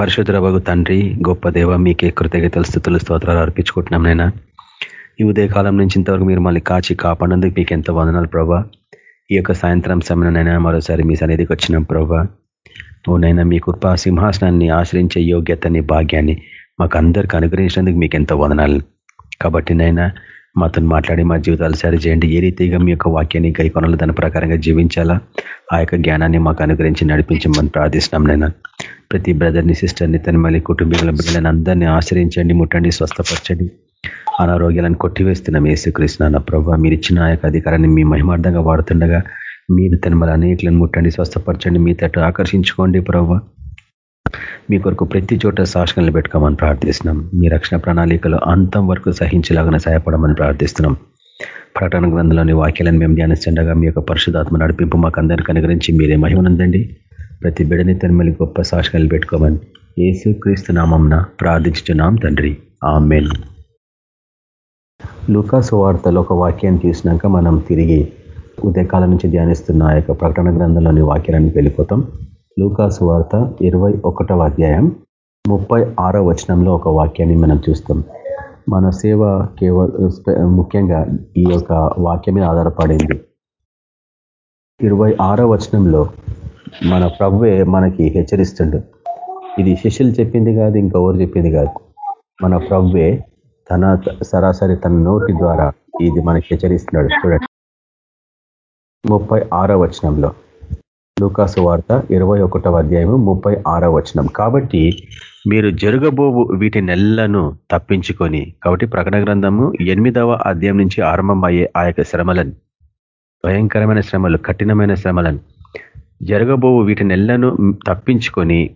పరిశుద్ధ తండ్రి గొప్ప దేవ మీకే కృతజ్ఞతలు స్థుతులు స్తోత్రాలు అర్పించుకుంటున్నాం నైనా ఈ ఉదయకాలం నుంచి ఇంతవరకు మీరు మళ్ళీ కాచి కాపాడినందుకు మీకు ఎంత వందనాలు ప్రభా. ఈ యొక్క సాయంత్రం సమయంలోనైనా మరోసారి మీ సన్నిధికి వచ్చినాం ప్రభా. ఓనైనా మీ కృపా సింహాసనాన్ని ఆశ్రయించే యోగ్యతని భాగ్యాన్ని మాకు అందరికి అనుగ్రహించినందుకు మీకు ఎంతో వదనాలు. కాబట్టి నైనా మాతో మాట్లాడి మా జీవితాలు సరిచేయండి ఏ రీతిగా మీ యొక్క వాక్యాన్ని గైకొనలు దాని ప్రకారంగా జీవించాలా? ఆ యొక్క జ్ఞానాన్ని మాకు అనుగ్రహించి నడిపించమని ప్రార్థిస్తున్నాం నేను ప్రతి బ్రదర్ని సిస్టర్ని తన మళ్ళీ కుటుంబీకుల బిడ్డలను అందరినీ ఆశ్రయించండి ముట్టండి స్వస్థపరచండి. అనారోగ్యాలను కొట్టివేస్తున్నాం ఏసుకృష్ణ నా ప్రభావ మీరు ఇచ్చిన ఆ యొక్క అధికారాన్ని మీ మహిమార్థంగా వాడుతుండగా మీరు తన మళ్ళీ అనేకలను ముట్టండి స్వస్థపరచండి మీ తట్టు ఆకర్షించుకోండి ప్రభావ మీ కొరకు ప్రతి చోట శాసనలు పెట్టుకోమని ప్రార్థిస్తున్నాం. మీ రక్షణ ప్రణాళికలు అంతం వరకు సహించలాగానే సహాయపడమని ప్రార్థిస్తున్నాం. ప్రకటన గ్రంథంలోని వాక్యాలను మేము ధ్యానిస్తుండగా మీ యొక్క పరిశుధాత్మ నడిపింపు మాకు అందరికీ అనుగ్రహించి మీరే మహిమనందండి ప్రతి బిడని తనమల్లి గొప్ప సాక్షణలు పెట్టుకోమని ఏసు క్రీస్తు నామంన ప్రార్థించుతున్నాం తండ్రి. ఆమెన్. లుకాసు వార్తలో ఒక వాక్యాన్ని చూసినాక మనం తిరిగి ఉదయకాలం నుంచి ధ్యానిస్తున్న ఆ యొక్క ప్రకటన గ్రంథంలోని వాక్యాలను వెళ్ళిపోతాం. లూకాసు వార్త ఇరవై ఒకటవ అధ్యాయం ముప్పై ఆరో వచనంలో ఒక వాక్యాన్ని మనం చూస్తాం. మన సేవ కేవల ముఖ్యంగా ఈ యొక్క వాక్యమే ఆధారపడింది. ఇరవై ఆరో వచనంలో మన ప్రభువే మనకి హెచ్చరిస్తుండు. ఇది శిష్యులు చెప్పింది కాదు ఇంకెవరు చెప్పింది కాదు. మన ప్రభువే తన సరాసరి తన నోటి ద్వారా ఇది మనకి హెచ్చరిస్తున్నాడు. చూడండి. ముప్పై ఆరో వచనంలో లూకాసు వార్త ఇరవై ఒకటవ అధ్యాయము ముప్పై ఆరో వచనం. కాబట్టి మీరు జరగబోవు వీటి నెల్లను తప్పించుకొని కాబట్టి ప్రకటన గ్రంథము ఎనిమిదవ అధ్యాయం నుంచి ఆరంభమయ్యే ఆ యొక్క శ్రమలను భయంకరమైన శ్రమలు కఠినమైన శ్రమలను జరగబోవు వీటినెల్లను తప్పించుకొని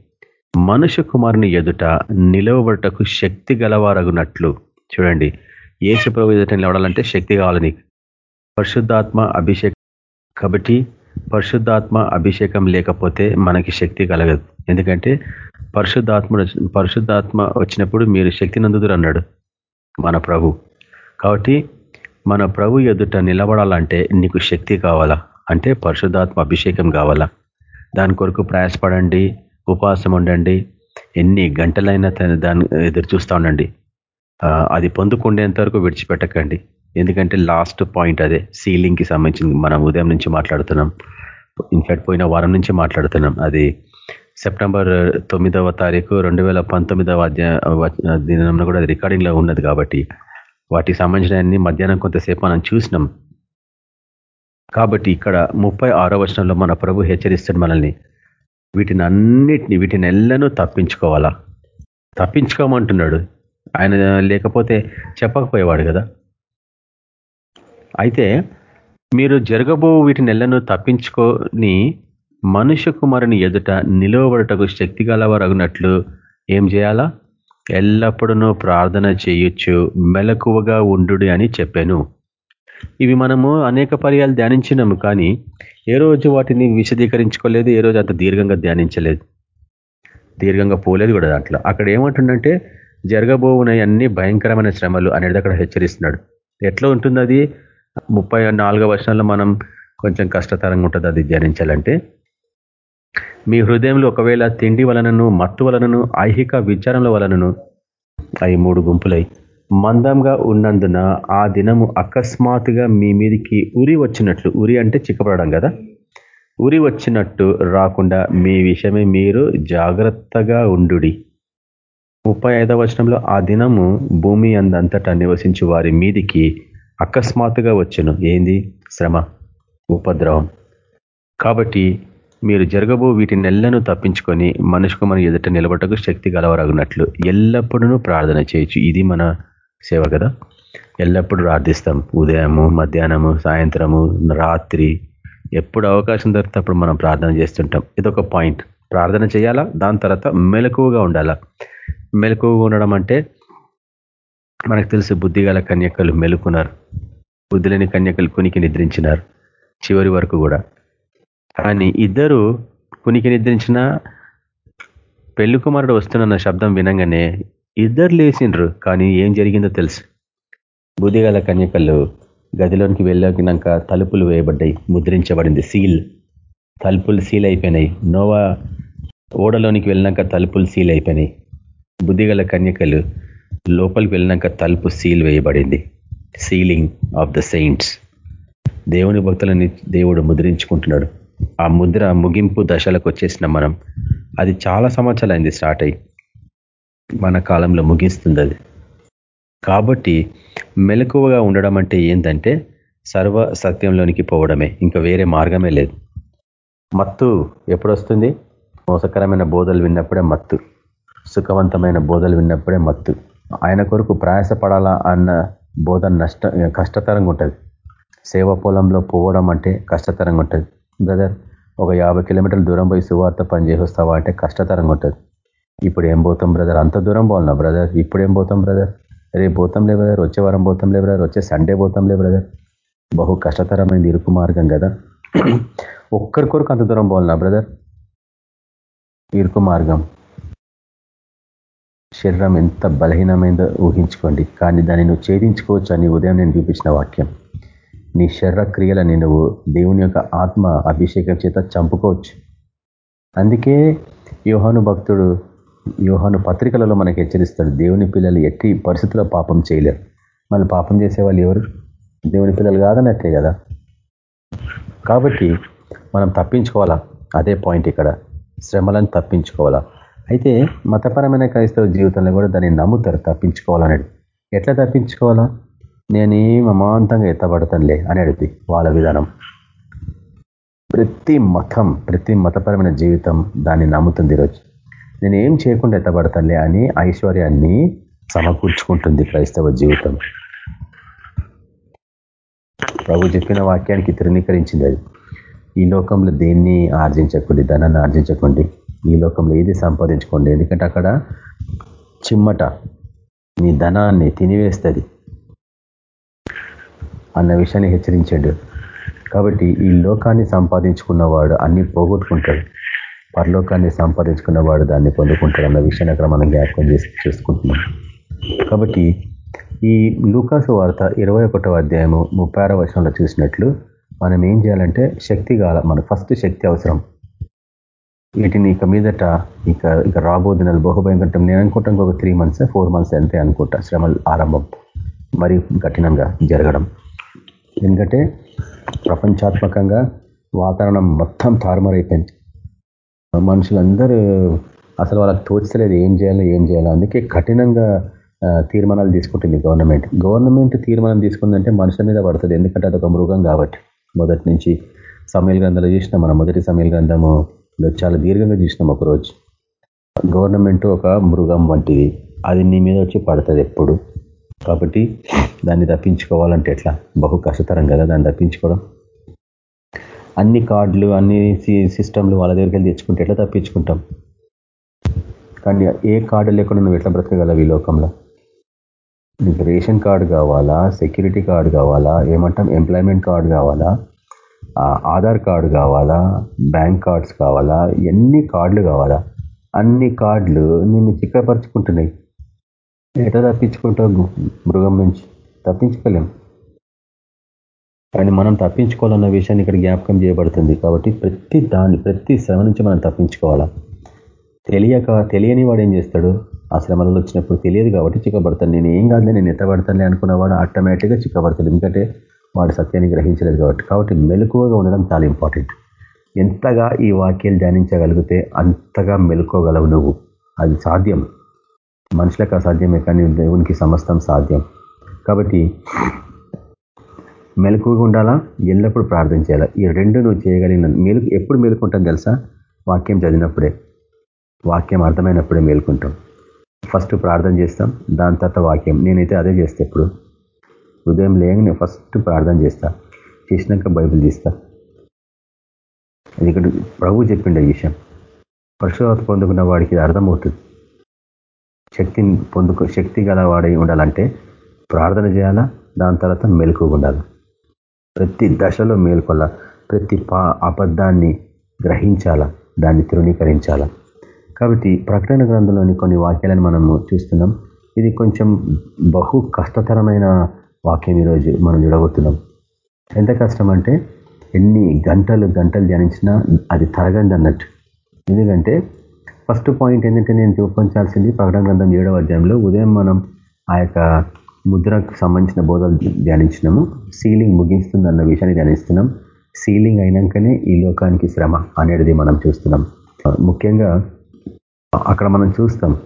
మనుష్య కుమారుని ఎదుట నిలవబడటకు శక్తి గలవారగునట్లు. చూడండి ఏసుప్రభు ఎదుట నిలవడాలంటే శక్తి కావాలని. పరిశుద్ధాత్మ అభిషేకం. కాబట్టి పరిశుద్ధాత్మ అభిషేకం లేకపోతే మనకి శక్తి కలగదు. ఎందుకంటే పరిశుద్ధాత్మ పరిశుద్ధాత్మ వచ్చినప్పుడు మీరు శక్తి నందుదురు అన్నాడు మన ప్రభు. కాబట్టి మన ప్రభు ఎదుట నిలబడాలంటే నీకు శక్తి కావాలా? అంటే పరిశుద్ధాత్మ అభిషేకం కావాలా? దాని కొరకు ప్రయాసపడండి ఉపవాసం ఉండండి ఎన్ని గంటలైనా దాన్ని ఎదురు చూస్తూ ఉండండి. అది పొందుకుండేంత వరకు విడిచిపెట్టకండి. ఎందుకంటే లాస్ట్ పాయింట్ అదే సీలింగ్కి సంబంధించింది మనం ఉదయం నుంచి మాట్లాడుతున్నాం. ఇన్ఫ్యాక్ట్ పోయిన వారం నుంచి మాట్లాడుతున్నాం. అది సెప్టెంబర్ తొమ్మిదవ తారీఖు రెండు వేల పంతొమ్మిదవ దినంలో కూడా అది రికార్డింగ్లో ఉన్నది కాబట్టి వాటికి సంబంధించిన అన్ని మధ్యాహ్నం కొంతసేపు మనం చూసినాం. కాబట్టి ఇక్కడ ముప్పై ఆరో వచనంలో మన ప్రభు హెచ్చరిస్తాడు మనల్ని. వీటిని అన్నిటిని వీటిని ఎల్లను తప్పించుకోవాలా? తప్పించుకోమంటున్నాడు. ఆయన లేకపోతే చెప్పకపోయేవాడు కదా. అయితే మీరు జరగబో వీటి నెలను తప్పించుకొని మనుష్య కుమారుని ఎదుట నిలవబడటకు శక్తి గలవరగినట్లు ఏం చేయాలా? ఎల్లప్పుడూ ప్రార్థన చేయొచ్చు మెలకువగా ఉండు అని చెప్పాను. ఇవి మనము అనేక పర్యాలు ధ్యానించినాము కానీ ఏ రోజు వాటిని విశదీకరించుకోలేదు ఏ రోజు అంత దీర్ఘంగా ధ్యానించలేదు దీర్ఘంగా పోలేదు కూడా దాంట్లో. అక్కడ ఏమంటుండంటే జరగబోవునవన్నీ భయంకరమైన శ్రమలు అనేది అక్కడ హెచ్చరిస్తున్నాడు. ఎట్లా ఉంటుంది అది? ముప్పై నాలుగో వర్షంలో మనం కొంచెం కష్టతరంగా ఉంటుంది అది ధ్యానించాలంటే. మీ హృదయంలో ఒకవేళ తిండి వలనను మత్తు వలనను ఐహిక విచారణల వలనను అవి మూడు గుంపులై మందంగా ఉన్నందున ఆ దినము అకస్మాత్తుగా మీ మీదికి ఉరి వచ్చినట్లు ఉరి అంటే చిక్కపడడం కదా? ఉరి వచ్చినట్టు రాకుండా మీ విషయమే మీరు జాగ్రత్తగా ఉండు ముప్పై ఐదవ వచనంలో ఆ దినము భూమి అందంతటా నివసించి వారి మీదికి అకస్మాత్తుగా వచ్చును. ఏంది? శ్రమ ఉపద్రవం. కాబట్టి మీరు జరగబో వీటి నెల్లను తప్పించుకొని మనుషుకు మన ఎదుట నిలబడకు శక్తి గలవరగినట్లు ఎల్లప్పుడూ ప్రార్థన చేయొచ్చు ఇది మన సేవ కదా? ఎల్లప్పుడూ ప్రార్థిస్తాం. ఉదయము మధ్యాహ్నము సాయంత్రము రాత్రి. ఎప్పుడు అవకాశం దొరికితే అప్పుడు మనం ప్రార్థన చేస్తుంటాం. ఇదొక పాయింట్. ప్రార్థన చేయాలా? దాని తర్వాత మెలకువగా ఉండాలా? మెలకువగా ఉండడం అంటే మనకు తెలుసు బుద్ధిగల కన్యకలు మెలుకున్నారు. బుద్ధిలేని కన్యకలు కునికి నిద్రించినారు. చివరి వరకు కూడా. కానీ ఇద్దరు కునికి నిద్రించిన పెళ్ళి కుమారుడు వస్తున్న శబ్దం వినంగానే ఇద్దరు లేచిండ్రు కానీ ఏం జరిగిందో తెలుసు. బుద్ధిగల కన్యకలు గదిలోనికి వెళ్ళినాక తలుపులు వేయబడ్డాయి ముద్రించబడింది సీల్. తలుపులు సీల్ అయిపోయినాయి. నోవా ఓడలోనికి వెళ్ళినాక తలుపులు సీల్ అయిపోయినాయి. బుద్ధిగల కన్యకలు లోపలికి వెళ్ళినాక తలుపు సీల్ వేయబడింది. Sealing of the saints. దేవుని భక్తులని దేవుడు ముద్రించుకుంటున్నాడు. ఆ ముద్ర ముగింపు దశలకు వచ్చేసిన మనం. అది చాలా సంవత్సరాలు అయింది స్టార్ట్ అయ్యి. మన కాలంలో ముగిస్తుంది అది కాబట్టి మెలకువగా ఉండడం అంటే ఏంటంటే సర్వ సత్యంలోనికి పోవడమే ఇంకా వేరే మార్గమే లేదు. మత్తు ఎప్పుడొస్తుంది? మోసకరమైన బోధలు విన్నప్పుడే మత్తు. సుఖవంతమైన బోధలు విన్నప్పుడే మత్తు. ఆయన కొరకు ప్రయాసపడాలా అన్న బోధ నష్ట కష్టతరంగా ఉంటుంది. సేవ పొలంలో పోవడం అంటే కష్టతరంగా ఉంటుంది. బ్రదర్ ఒక యాభై కిలోమీటర్ల దూరం పోయి సువార్త పని చేస్తావా అంటే కష్టతరంగా ఉంటుంది. ఇప్పుడు ఏం పోతాం బ్రదర్ అంత దూరం పోవాలన్నా బ్రదర్ ఇప్పుడు ఏం పోతాం బ్రదర్ రేపు పోతాంలే బ్రదర్ వచ్చే వారం పోతాంలే బ్రదర్ వచ్చే సండే పోతాంలే బ్రదర్ బహు కష్టతరమైంది ఇరుకు మార్గం కదా. ఒక్కరి కొరకు అంత దూరం పోవాలన్నా బ్రదర్ ఇరుకు మార్గం. శరీరం ఎంత బలహీనమైందో ఊహించుకోండి. కానీ దాన్ని నువ్వు ఛేదించుకోవచ్చు? అని ఉదయం నేను చూపించిన వాక్యం. నీ శరీర క్రియలని నువ్వు దేవుని యొక్క ఆత్మ అభిషేకం చేత చంపుకోవచ్చు. అందుకే యోహాను భక్తుడు యోహాను పత్రికలలో మనకు హెచ్చరిస్తాడు దేవుని పిల్లలు ఎట్టి పరిస్థితుల్లో పాపం చేయలేరు. మళ్ళీ పాపం చేసేవాళ్ళు ఎవరు? దేవుని పిల్లలు కాదన్నట్టే కదా? కాబట్టి మనం తప్పించుకోవాలా? అదే పాయింట్ ఇక్కడ. శ్రమలను తప్పించుకోవాలా? అయితే మతపరమైన క్రైస్తవ జీవితంలో కూడా దాన్ని నమ్ముతారు తప్పించుకోవాలనేది. ఎట్లా తప్పించుకోవాలా? నేను అమాంతంగా ఎత్తబడతానులే అనేది అడిగి వాళ్ళ విధానం. ప్రతి మతం ప్రతి మతపరమైన జీవితం దాన్ని నమ్ముతుంది ఈరోజు. నేను ఏం చేయకుండా ఎత్తబడతానులే అని ఐశ్వర్యాన్ని సమకూర్చుకుంటుంది క్రైస్తవ జీవితం. ప్రభు చెప్పిన వాక్యానికి తృణీకరించింది అది. ఈ లోకంలో దేన్ని ఆర్జించకండి ధనాన్ని ఆర్జించకండి ఈ లోకంలో ఏది సంపాదించుకోండి? ఎందుకంటే అక్కడ చిమ్మట మీ ధనాన్ని తినివేస్తుంది అన్న విషయాన్ని హెచ్చరించాడు. కాబట్టి ఈ లోకాన్ని సంపాదించుకున్నవాడు అన్ని పోగొట్టుకుంటాడు. పరలోకాన్ని సంపాదించుకున్నవాడు దాన్ని పొందుకుంటాడు అన్న విషయాన్ని అక్కడ మనం జ్ఞాపకం చేసి చూసుకుంటున్నాం. కాబట్టి ఈ లూకాసు వార్త ఇరవై ఒకటో అధ్యాయము ముప్పై ఆరో చూసినట్లు మనం ఏం చేయాలంటే శక్తి కాల మనకు ఫస్ట్ శక్తి అవసరం. వీటిని ఇక మీదట ఇక ఇక రాబోదిన బహుభయంకరం నేను అనుకుంటాం ఒక త్రీ మంత్స్ ఫోర్ మంత్స్ అంతే అనుకుంటా శ్రమ ఆరంభం. మరి కఠినంగా జరగడం. ఎందుకంటే ప్రపంచాత్మకంగా వాతావరణం మొత్తం తారుమారైపోయింది. మనుషులందరూ అసలు వాళ్ళకి తోచలేదు ఏం చేయాలో ఏం చేయాలో. అందుకే కఠినంగా తీర్మానాలు తీసుకుంటుంది గవర్నమెంట్. గవర్నమెంట్ తీర్మానం తీసుకుందంటే మనుషుల మీద పడుతుంది. ఎందుకంటే అదొక మృగం కాబట్టి. మొదటి నుంచి సమయల గ్రంథాలు చూసినాం మనం. మొదటి సమయల గ్రంథము చాలా దీర్ఘంగా చూసినాం ఒకరోజు. గవర్నమెంట్ ఒక మృగం వంటిది. అది నీ మీద వచ్చి పడుతుంది ఎప్పుడు. కాబట్టి దాన్ని తప్పించుకోవాలంటే ఎట్లా? బహు కష్టతరం కదా దాన్ని తప్పించుకోవడం. అన్ని కార్డులు అన్ని సిస్టమ్లు వాళ్ళ దగ్గరికి వెళ్ళి తెచ్చుకుంటే ఎట్లా తప్పించుకుంటాం? కానీ ఏ కార్డు లేకుండా నువ్వు ఎట్లా బ్రతకగలవు ఈ లోకంలో? నీకు రేషన్ కార్డు కావాలా? సెక్యూరిటీ కార్డు కావాలా? ఏమంటాం? ఎంప్లాయ్మెంట్ కార్డు కావాలా? ఆధార్ కార్డు కావాలా? బ్యాంక్ కార్డ్స్ కావాలా? ఎన్ని కార్డులు కావాలా? అన్ని కార్డులు నిన్ను చిక్కపరుచుకుంటున్నాయి. ఎట్లా తప్పించుకుంటావు మృగం నుంచి? తప్పించుకోలేం. కానీ మనం తప్పించుకోవాలన్న విషయాన్ని ఇక్కడ జ్ఞాపకం చేయబడుతుంది. కాబట్టి ప్రతి దాన్ని ప్రతి శ్రమ నుంచి మనం తప్పించుకోవాలా? తెలియక తెలియని వాడు ఏం చేస్తాడు? ఆ శ్రమలలో వచ్చినప్పుడు తెలియదు కాబట్టి చిక్కబడతాను నేను ఏం కాదులే నేను ఎత్తబడతానులే అనుకున్నవాడు ఆటోమేటిక్గా చిక్కబడతాడు. ఎందుకంటే వాడు సత్యాన్ని గ్రహించలేదు కాబట్టి. కాబట్టి మెలకువగా ఉండడం చాలా ఇంపార్టెంట్. ఎంతగా ఈ వాక్యాలు ధ్యానించగలిగితే అంతగా మెలుకోగలవు నువ్వు. అది సాధ్యం. మనుషులకు అసాధ్యమే కానీ దేవునికి సమస్తం సాధ్యం. కాబట్టి మెలకుగా ఉండాలా? ఎల్లప్పుడూ ప్రార్థన చేయాలా? ఈ రెండు నువ్వు చేయగలిగిన మెలుకు ఎప్పుడు మేలుకుంటాం తెలుసా? వాక్యం చదివినప్పుడే. వాక్యం అర్థమైనప్పుడే మేలుకుంటాం. ఫస్ట్ ప్రార్థన చేస్తాం. దాని తర్వాత వాక్యం. నేనైతే అదే చేస్తే ఎప్పుడు. ఉదయం లేని ఫస్ట్ ప్రార్థన చేస్తా. చేసినాక బైబిల్ తీస్తా. ఇక్కడ ప్రభు చెప్పిండే విషయం. పరశువాత పొందుకున్న వాడికి అర్థమవుతుంది శక్తిని పొందుకు శక్తి గల వాడై ఉండాలంటే ప్రార్థన చేయాలా? దాని తర్వాత మెలకు ఉండాలి? ప్రతి దశలో మేల్కొల్ల ప్రతి పా అబద్ధాన్ని గ్రహించాలా దాన్ని తృణీకరించాలా. కాబట్టి ప్రకటన గ్రంథంలోని కొన్ని వాక్యాలను మనము చూస్తున్నాం. ఇది కొంచెం బహు కష్టతరమైన వాక్యం ఈరోజు మనం చూడబోతున్నాం. ఎంత కష్టం అంటే ఎన్ని గంటలు గంటలు ధ్యానించినా అది తరగండి అన్నట్టు. ఎందుకంటే ఫస్ట్ పాయింట్ ఏంటంటే నేను చూపించాల్సింది ప్రకటన గ్రంథం ఏడవ అధ్యాయంలో ఉదయం మనం ఆ యొక్క ముద్రకు సంబంధించిన బోధలు ధ్యానించినాము. సీలింగ్ ముగిస్తుంది అన్న విషయాన్ని ధ్యానిస్తున్నాం. సీలింగ్ అయినాకనే ఈ లోకానికి శ్రమ అనేది మనం చూస్తున్నాం. ముఖ్యంగా అక్కడ మనం చూస్తాం.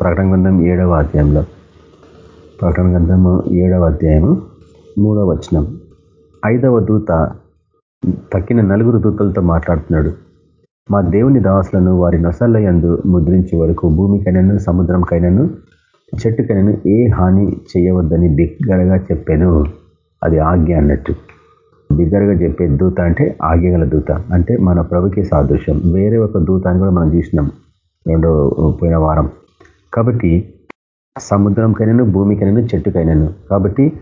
ప్రకటన గ్రంథం ఏడవ అధ్యాయంలో. ప్రకటన గ్రంథము ఏడవ అధ్యాయము మూడవ వచనం. ఐదవ దూత తక్కిన నలుగురు దూతలతో మాట్లాడుతున్నాడు. మా దేవుని దాసులను వారి నసల్లయందు ముద్రించే వరకు భూమికైనాను సముద్రంకైనాను చెట్టుకైనాను ఏ హాని చేయవద్దని బిగ్గరగా చెప్పాను. అది ఆజ్ఞ అన్నట్టు. బిగ్గరగా చెప్పే దూత అంటే ఆజ్ఞగల దూత. అంటే మన ప్రభుకి సాదృశ్యం. వేరే ఒక దూత అని కూడా మనం చూసినాం. రెండో పోయిన వారం. కాబట్టి సముద్రంకైనాను భూమికైనాను చెట్టుకైనాను. కాబట్టి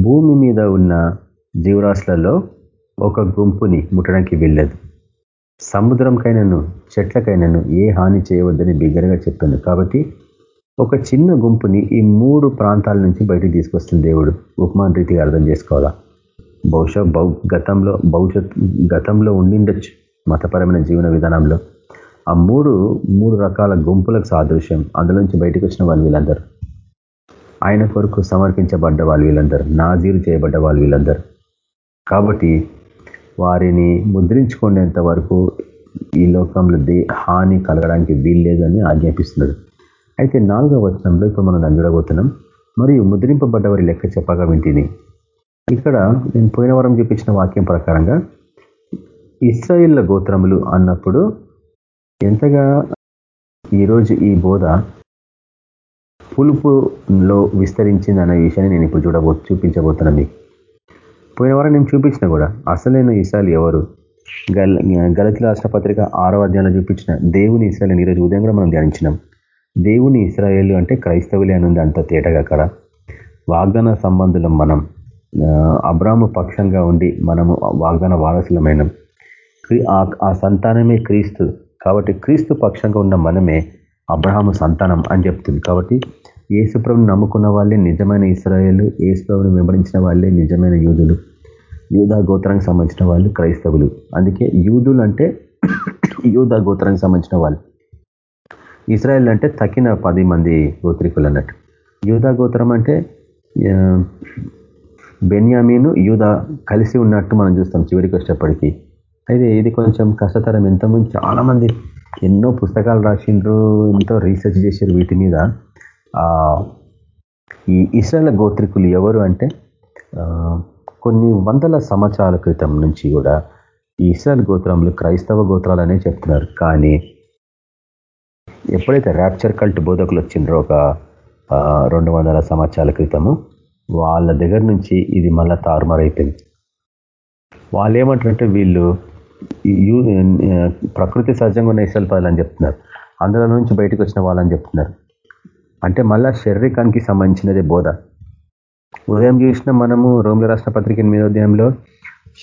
భూమి మీద ఉన్న జీవరాశులలో ఒక గుంపుని ముట్టడానికి వెళ్ళదు సముద్రంకైనాను చెట్లకైనాను ఏ హాని చేయవద్దని బిగ్గరగా చెప్పాను. కాబట్టి ఒక చిన్న గుంపుని ఈ మూడు ప్రాంతాల నుంచి బయటకు తీసుకొస్తుంది దేవుడు. ఉపమాన రీతిగా అర్థం చేసుకోవాలా? బహుశా గతంలో భవిష్యత్ గతంలో ఉండిండొచ్చు మతపరమైన జీవన విధానంలో. ఆ మూడు మూడు రకాల గుంపులకు సాదృశ్యం. అందులోంచి బయటకు వచ్చిన వాళ్ళు వీళ్ళందరూ. ఆయన కొరకు సమర్పించబడ్డ వాళ్ళు వీళ్ళందరూ. నాజీరు చేయబడ్డ వాళ్ళు వీళ్ళందరూ. కాబట్టి వారిని ముద్రించుకునేంత వరకు ఈ లోకంలో దే హాని కలగడానికి వీల్లేదని ఆజ్ఞాపిస్తున్నాడు. అయితే నాలుగవ వచనంలో ఇప్పుడు మనం దాన్ని చూడబోతున్నాం. మరియు ముద్రింపబడ్డ వారి లెక్క చెప్పగా వింటిని ఇక్కడ నేను పోయిన వారం చూపించిన వాక్యం ప్రకారంగా ఇస్రాయిల్ల గోత్రములు అన్నప్పుడు ఎంతగా ఈరోజు ఈ బోధ పులుపులో విస్తరించింది అనే విషయాన్ని నేను ఇప్పుడు చూడబో చూపించబోతున్నా మీకు పోయిన వారం నేను చూపించిన కూడా అసలైన ఇస్రాయల్ ఎవరు? గల గలతి రాష్ట్ర పత్రిక ఆరో అధ్యాయంలో చూపించిన దేవుని ఇసాలని ఈరోజు ఉదయం కూడా మనం ధ్యానించినాం. దేవుని ఇస్రాయేల్ అంటే క్రైస్తవులే అని ఉంది అంత తేటగా అక్కడ. వాగ్దాన సంబంధులం మనం అబ్రాహ్మ పక్షంగా ఉండి మనము వాగ్దాన వారసులమైన. ఆ సంతానమే క్రీస్తు. కాబట్టి క్రీస్తు పక్షంగా ఉన్న మనమే అబ్రహాము సంతానం అని చెప్తుంది. కాబట్టి ఏసుప్రభుని నమ్ముకున్న వాళ్ళే నిజమైన ఇస్రాయేలు ఏసుప్రభుని వెంబడించిన వాళ్ళే నిజమైన యూదులు. యూధా గోత్రానికి సంబంధించిన వాళ్ళు క్రైస్తవులు. అందుకే యూదులు అంటే యూధా గోత్రానికి సంబంధించిన వాళ్ళు. ఇస్రాయల్ అంటే తక్కిన పది మంది గోత్రికులు అన్నట్టు యూధా గోత్రం అంటే బెన్యామీను యూదా కలిసి ఉన్నట్టు మనం చూస్తాం చివరికి వచ్చేప్పటికీ. అయితే ఇది కొంచెం కష్టతరం. ఎంతమంది చాలామంది ఎన్నో పుస్తకాలు రాసిండ్రు ఎంతో రీసెర్చ్ చేశారు వీటి మీద. ఈ ఇస్రాయల్ గోత్రికులు ఎవరు అంటే కొన్ని వందల సంవత్సరాల క్రితం నుంచి కూడా ఈ ఇస్రాయల్ గోత్రములు క్రైస్తవ గోత్రాలనే చెప్తున్నారు. కానీ ఎప్పుడైతే ర్యాప్చర్ కల్ట్ బోధకులు వచ్చిండ్రో ఒక రెండు వందల సంవత్సరాల క్రితము వాళ్ళ దగ్గర నుంచి ఇది మళ్ళా తారుమారైపోయింది. వాళ్ళు ఏమంటారంటే వీళ్ళు ప్రకృతి సహజంగా ఉన్న ఇసల్పాలు చెప్తున్నారు. అందులో నుంచి బయటకు వచ్చిన వాళ్ళని చెప్తున్నారు. అంటే మళ్ళా శారీరకానికి సంబంధించినదే బోధ. ఉదయం చూసిన మనము రోమిల రాష్ట్ర పత్రిక ఎనిమిదోదయంలో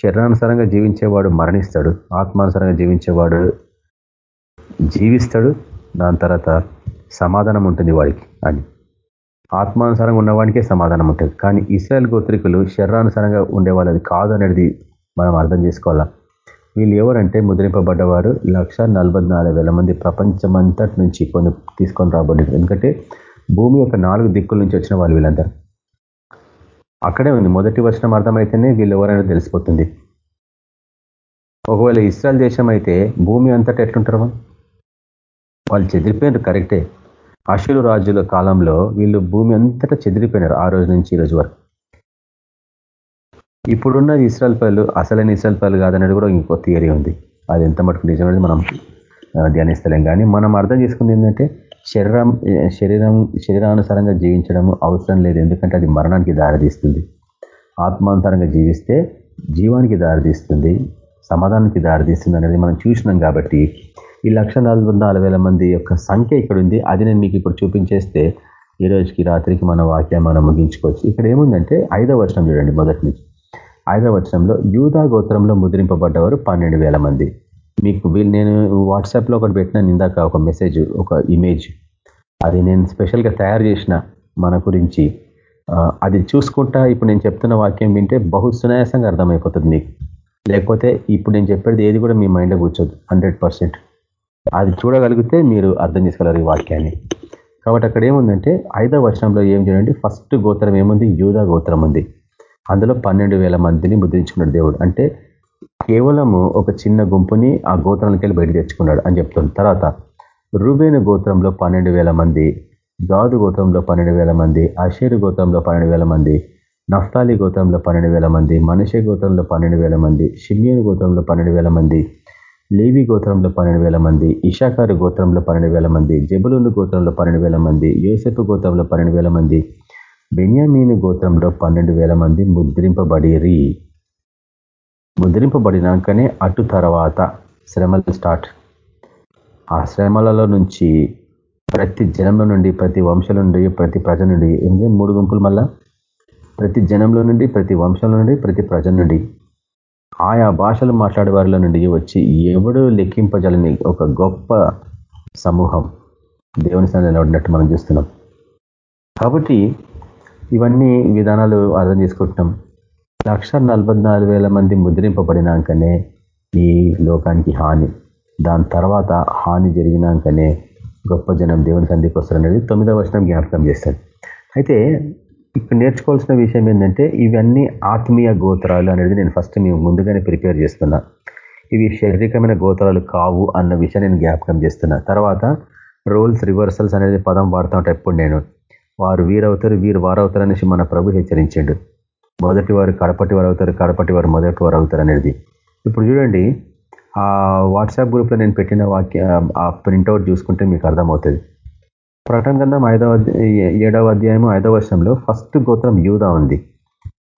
శరీరానుసారంగా జీవించేవాడు మరణిస్తాడు ఆత్మానుసారంగా జీవించేవాడు జీవిస్తాడు దాని తర్వాత సమాధానం ఉంటుంది వాడికి అని. ఆత్మానుసారంగా ఉన్నవాడికే సమాధానం ఉంటుంది. కానీ ఇస్రాయల్ గోత్రికులు శరీరానుసారంగా ఉండేవాళ్ళది కాదు అనేది మనం అర్థం చేసుకోవాలా? వీళ్ళు ఎవరంటే ముద్రింపబడ్డవారు లక్ష మంది ప్రపంచమంతటి నుంచి కొన్ని తీసుకొని రాబడ్డారు. ఎందుకంటే భూమి యొక్క నాలుగు దిక్కుల నుంచి వచ్చిన వాళ్ళు వీళ్ళందరూ. అక్కడే ఉంది. మొదటి వచనం అర్థమైతేనే వీళ్ళు ఎవరైనా తెలిసిపోతుంది. ఒకవేళ ఇస్రాయల్ దేశం అయితే భూమి అంతటా ఎట్లుంటారు వాళ్ళు చెదిరిపోయినారు కరెక్టే. అశులు రాజుల కాలంలో వీళ్ళు భూమి అంతటా చెదిరిపోయినారు ఆ రోజు నుంచి ఈ రోజు వరకు. ఇప్పుడున్న ఇస్రాయల్ పనులు అసలైన ఇస్రాయల్ పనులు కాదనేది కూడా ఇంకో థియరీ ఉంది. అది ఎంత మటుకు నిజమనేది మనం ధ్యానిస్తలేం. కానీ మనం అర్థం చేసుకుంది ఏంటంటే శరీరం శరీరం శరీరానుసారంగా జీవించడం అవసరం లేదు. ఎందుకంటే అది మరణానికి దారితీస్తుంది. ఆత్మాంతరంగా జీవిస్తే జీవానికి దారితీస్తుంది సమాధానానికి దారితీస్తుంది అనేది మనం చూసినాం కాబట్టి ఈ లక్ష మంది యొక్క సంఖ్య ఇక్కడ ఉంది అది నేను మీకు ఇప్పుడు చూపించేస్తే ఈ రోజుకి రాత్రికి మన వాక్యం మనం ముగించుకోవచ్చు. ఇక్కడ ఏముందంటే ఐదవ వచనం చూడండి మొదటి నుంచి. ఐదవ వచనంలో యూదా గోత్రంలో ముద్రింపబడ్డవారు పన్నెండు వేల మంది. మీకు వీళ్ళు నేను వాట్సాప్లో ఒకటి పెట్టిన ఇందాక ఒక మెసేజ్ ఒక ఇమేజ్. అది నేను స్పెషల్గా తయారు చేసిన మన గురించి. అది చూసుకుంటా ఇప్పుడు నేను చెప్తున్న వాక్యం వింటే బహు సునాయాసంగా అర్థమైపోతుంది మీకు. లేకపోతే ఇప్పుడు నేను చెప్పేది ఏది కూడా మీ మైండ్లో కూర్చోదు. హండ్రెడ్ అది చూడగలిగితే మీరు అర్థం చేసుకోగలరు ఈ వాక్యాన్ని. కాబట్టి అక్కడ ఏముందంటే ఐదవ వర్షంలో ఏం చేయండి ఫస్ట్ గోత్రం ఏముంది? యూదా గోత్రం ఉంది. అందులో పన్నెండు వేల మందిని ముద్రించుకున్నాడు దేవుడు. అంటే కేవలము ఒక చిన్న గుంపుని ఆ గోత్రానికి వెళ్ళి బయట తెచ్చుకున్నాడు అని చెప్తుంది. తర్వాత రూబేను గోత్రంలో పన్నెండు మంది గాదు గోత్రంలో పన్నెండు మంది అషేరు గోత్రంలో పన్నెండు మంది నఫ్తాలి గోత్రంలో పన్నెండు మంది మనిషే గోత్రంలో పన్నెండు మంది షిమ్యూను గోత్రంలో పన్నెండు మంది లేవి గోత్రంలో పన్నెండు వేల మంది ఇషాకారు గోత్రంలో పన్నెండు వేల మంది జబులును గోత్రంలో పన్నెండు వేల మంది యోసెఫ్ గోత్రంలో పన్నెండు వేల మంది బెన్యామీను గోత్రంలో పన్నెండు వేల మంది ముద్రింపబడిరి. ముద్రింపబడినాకనే అటు తర్వాత శ్రమలు స్టార్ట్. ఆ శ్రమలలో నుంచి ప్రతి జనంలో నుండి ప్రతి వంశం నుండి ప్రతి ప్రజ నుండి ఏం మూడు గుంపులు మళ్ళా? ప్రతి జనంలో నుండి ప్రతి వంశంలో నుండి ప్రతి ప్రజ నుండి. ఆయా భాషలు మాట్లాడే వారిలో నుండి వచ్చి ఎవడు లెక్కింపజలని ఒక గొప్ప సమూహం దేవుని స్థానంలో ఉన్నట్టు మనం చూస్తున్నాం. కాబట్టి ఇవన్నీ విధానాలు అర్థం చేసుకుంటున్నాం. లక్ష మంది ముద్రింపబడినాకనే ఈ లోకానికి హాని. దాని తర్వాత హాని జరిగినాకనే గొప్ప జనం దేవుని సంధికి వస్తారనేది తొమ్మిదవ వచనం జ్ఞాపకం చేస్తాడు. అయితే ఇప్పుడు నేర్చుకోవాల్సిన విషయం ఏంటంటే ఇవన్నీ ఆత్మీయ గోత్రాలు అనేది నేను ఫస్ట్ మేము ముందుగానే ప్రిపేర్ చేస్తున్నా. ఇవి శారీరకమైన గోత్రాలు కావు అన్న విషయం నేను జ్ఞాపకం చేస్తున్నా. తర్వాత రోల్స్ రివర్సల్స్ అనేది పదం వాడుతూ ఉంటా ఎప్పుడు నేను. వారు వీరవుతారు వీరు వారవుతారు అనేసి మన ప్రభు హెచ్చరించాడు. మొదటి వారు కడపటి వారు అవుతారు కడపటి వారు మొదటి వారు అవుతారు అనేది. ఇప్పుడు చూడండి ఆ వాట్సాప్ గ్రూప్లో నేను పెట్టిన వాక్య ఆ ప్రింట్అవుట్ చూసుకుంటే మీకు అర్థమవుతుంది. ప్రకటన గంధం ఐదవ ఏడవ అధ్యాయము ఐదవ వర్షంలో ఫస్ట్ గోత్రం యూదా ఉంది.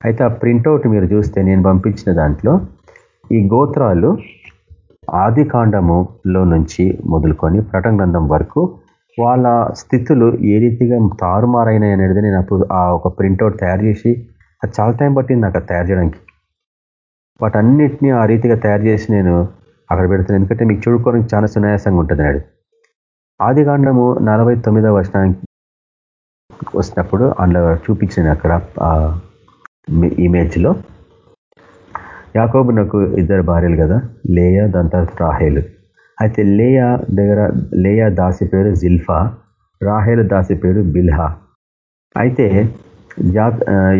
అయితే ఆ ప్రింట్అవుట్ మీరు చూస్తే నేను పంపించిన దాంట్లో ఈ గోత్రాలు ఆది కాండములో నుంచి మొదలుకొని ప్రకటన గ్రంథం వరకు వాళ్ళ స్థితులు ఏ రీతిగా తారుమారైనాయి అనేది నేను అప్పుడు ఆ ఒక ప్రింట్అవుట్ తయారు చేసి అది చాలా టైం పట్టింది నాకు తయారు చేయడానికి. వాటన్నిటిని ఆ రీతిగా తయారు చేసి నేను అక్కడ పెడతాను ఎందుకంటే మీకు చూడుకోవడానికి చాలా సునాయాసంగా ఉంటుంది నాడు ఆది కాండము నలభై తొమ్మిదవ వర్షానికి వచ్చినప్పుడు అందులో చూపించిన అక్కడ ఇమేజ్లో. యాకోబు నాకు ఇద్దరు భార్యలు కదా లేయా దాని తర్వాత రాహేలు. అయితే లేయా దగ్గర లేయా దాసి పేరు జిల్ఫా రాహేలు దాసి పేరు బిల్హా. అయితే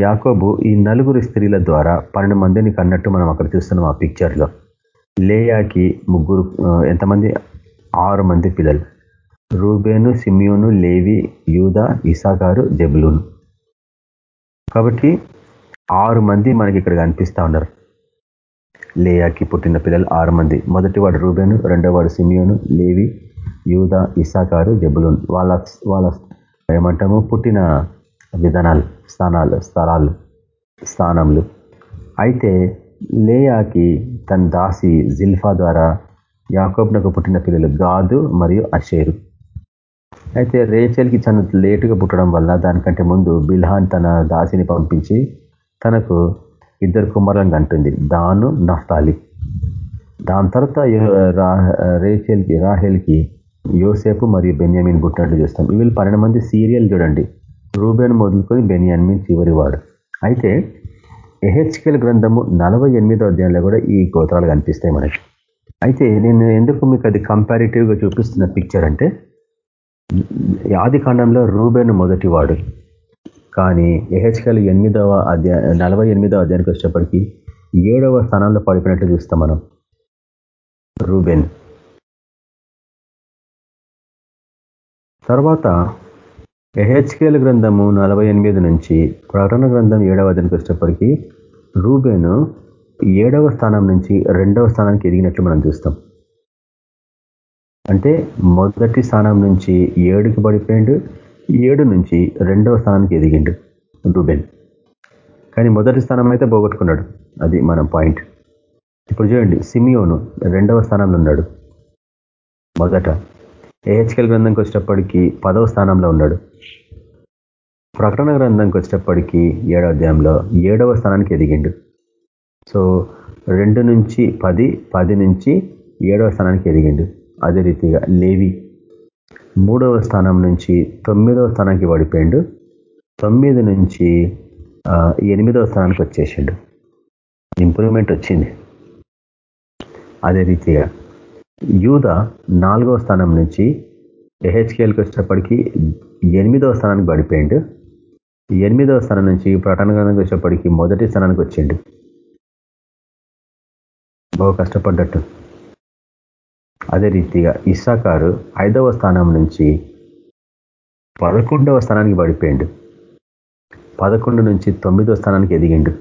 యాకోబు ఈ నలుగురు స్త్రీల ద్వారా పన్నెండు మందిని కన్నట్టు మనం అక్కడ చూస్తున్నాం ఆ పిక్చర్లో. లేయాకి ముగ్గురు ఎంతమంది? ఆరు మంది పిల్లలు. రూబేను సిమియోను లేవి యూద ఇసాగారు జబులును. కాబట్టి ఆరు మంది మనకి ఇక్కడ కనిపిస్తూ ఉన్నారు. లేయాకి పుట్టిన పిల్లలు ఆరు మంది. మొదటి వాడు రూబేను రెండో వాడు సిమియోను లేవి యూద ఇసాకారు జబులున్. వాళ్ళ వాళ్ళ ఏమంటాము? పుట్టిన విధానాలు స్థానాలు స్థలాలు స్థానములు. అయితే లేయాకి తన దాసి జిల్ఫా ద్వారా యాకోబ్నకు పుట్టిన పిల్లలు గాదు మరియు అషేరు. అయితే రేచల్కి తను లేటుగా పుట్టడం వల్ల దానికంటే ముందు బిల్హాన్ తన దాసిని పంపించి తనకు ఇద్దరు కుమారులను అంటుంది. Dan Naphtali. దాని తర్వాత రేచల్కి రాహెల్కి యోసేపు మరియు బెన్యామిన్ పుట్టినట్టు చూస్తాం. వీళ్ళు పన్నెండు మంది సీరియల్ చూడండి. రూబేన్ మొదలుకొని బెన్యామిన్ చివరి వాడు. అయితే ఎహెచ్కెల్ గ్రంథము నలభై ఎనిమిదో అధ్యాయంలో కూడా ఈ గోత్రాలు కనిపిస్తాయి మనకి. అయితే నేను ఎందుకు మీకు అది కంపారిటివ్గా చూపిస్తున్న పిక్చర్ అంటే ఆది కాండంలో రూబేన్ మొదటివాడు. కానీ ఎహెచ్కల్ ఎనిమిదవ అధ్యాయ నలభై ఎనిమిదవ అధ్యాయానికి వచ్చేప్పటికీ ఏడవ స్థానంలో పడిపోయినట్లు చూస్తాం మనం. రూబెన్. తర్వాత ఎహెచ్కేల్ గ్రంథము నలభై ఎనిమిది నుంచి ప్రకటన గ్రంథం ఏడవ అధ్యానికి వచ్చేప్పటికీ రూబెను ఏడవ స్థానం నుంచి రెండవ స్థానానికి ఎదిగినట్లు మనం చూస్తాం. అంటే మొదటి స్థానం నుంచి ఏడుకి పడిపోయిండు ఏడు నుంచి రెండవ స్థానానికి ఎదిగిండు రూబెన్. కానీ మొదటి స్థానం అయితే పోగొట్టుకున్నాడు. అది మన పాయింట్. ఇప్పుడు చూడండి సిమియోను రెండవ స్థానంలో ఉన్నాడు. మొదట ఏహెచ్కెల్ గ్రంథంకి వచ్చేటప్పటికి పదవ స్థానంలో ఉన్నాడు. ప్రకటన గ్రంథంకి వచ్చేటప్పటికి ఏడవ అధ్యాయంలో ఏడవ స్థానానికి ఎదిగిండు. సో రెండు నుంచి పది పది నుంచి ఏడవ స్థానానికి ఎదిగిండు. అదే రీతిగా లేవి మూడవ స్థానం నుంచి తొమ్మిదవ స్థానానికి పడిపోయిండు తొమ్మిది నుంచి ఎనిమిదవ స్థానానికి వచ్చేసిండు. ఇంప్రూవ్మెంట్ వచ్చింది. అదే రీతిగా యూద నాలుగవ స్థానం నుంచి ఎహెచ్కేఎల్కి వచ్చేటప్పటికి ఎనిమిదవ స్థానానికి పడిపోయిండు ఎనిమిదవ స్థానం నుంచి ప్రటనగానికి వచ్చేటప్పటికి మొదటి స్థానానికి వచ్చిండు. బాగా కష్టపడ్డట్టు. అదే రీతిగా ఇస్సాకారు ఐదవ స్థానం నుంచి పదకొండవ స్థానానికి పడిపోయిండు. పదకొండు నుంచి తొమ్మిదవ స్థానానికి ఎదిగిండు.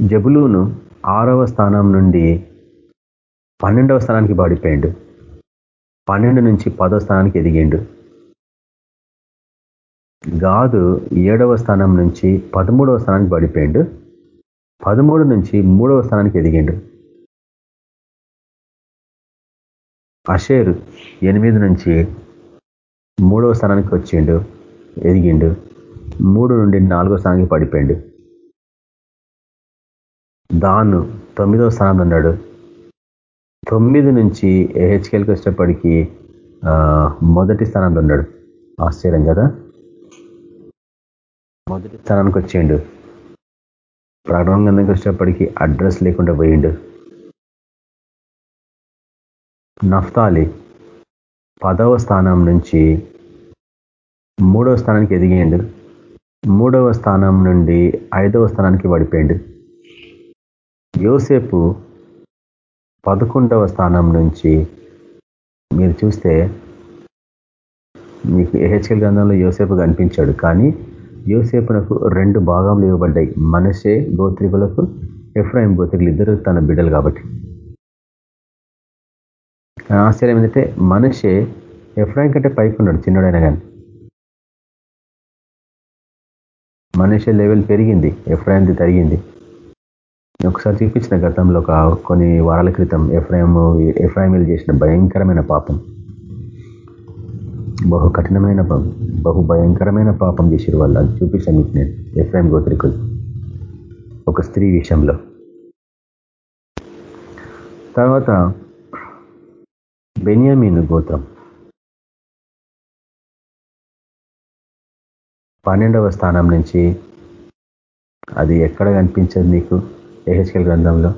జబులూను ఆరవ స్థానం నుండి పన్నెండవ స్థానానికి పడిపోయిండు. పన్నెండు నుంచి పదో స్థానానికి ఎదిగిండు. గాదు ఏడవ స్థానం నుంచి పదమూడవ స్థానానికి పడిపోయిండు. పదమూడు నుంచి మూడవ స్థానానికి ఎదిగిండు. అషేర్ ఎనిమిది నుంచి మూడవ స్థానానికి వచ్చిండు ఎదిగిండు. మూడు నుండి నాలుగో స్థానానికి పడిపోయిండు. దాను తొమ్మిదవ స్థానంలో ఉన్నాడు. తొమ్మిది నుంచి హెచ్కేల్కి వచ్చేటప్పటికి మొదటి స్థానంలో ఉన్నాడు. ఆశ్చర్యం కదా? మొదటి స్థానానికి వచ్చిండు. ప్రారంభంగా వచ్చేటప్పటికి అడ్రస్ లేకుండా పోయిండు. నఫ్తాలి పదవ స్థానం నుంచి మూడవ స్థానానికి ఎదిగేయండు. మూడవ స్థానం నుండి ఐదవ స్థానానికి పడిపోయిండు. యోసేపు పదకొండవ స్థానం నుంచి మీరు చూస్తే మీకు ఏహెచ్ఎల్ గ్రంథంలో యోసేపు కనిపించాడు. కానీ యోసేపునకు రెండు భాగంలో ఇవ్వబడ్డాయి. మనషే గోత్రికులకు ఎఫ్రాయిం గోత్రికులు ఇద్దరు తన బిడ్డలు కాబట్టి. ఆశ్చర్యం ఏంటంటే మనిషే ఎఫ్రాయిం కంటే పైకి ఉన్నాడు చిన్నడైనా కానీ మనిషి లెవెల్ పెరిగింది ఎఫ్రాయిమ్ది తరిగింది. ఒకసారి చూపించిన గతంలో ఒక కొన్ని వారాల క్రితం ఎఫ్రాయిం ఎఫ్రాయిమీలు చేసిన భయంకరమైన పాపం. బహు కఠినమైన బహు భయంకరమైన పాపం చేసిన వాళ్ళు. అది చూపించాను మీకు నేను ఎఫ్రాయిం గోత్రికులు. ఒక స్త్రీ విషయంలో. తర్వాత బెన్యామీను గోత్రం. పన్నెండవ స్థానం నుంచి అది ఎక్కడ కనిపించదు నీకు ఏహెచ్కెల్ గ్రంథంలో.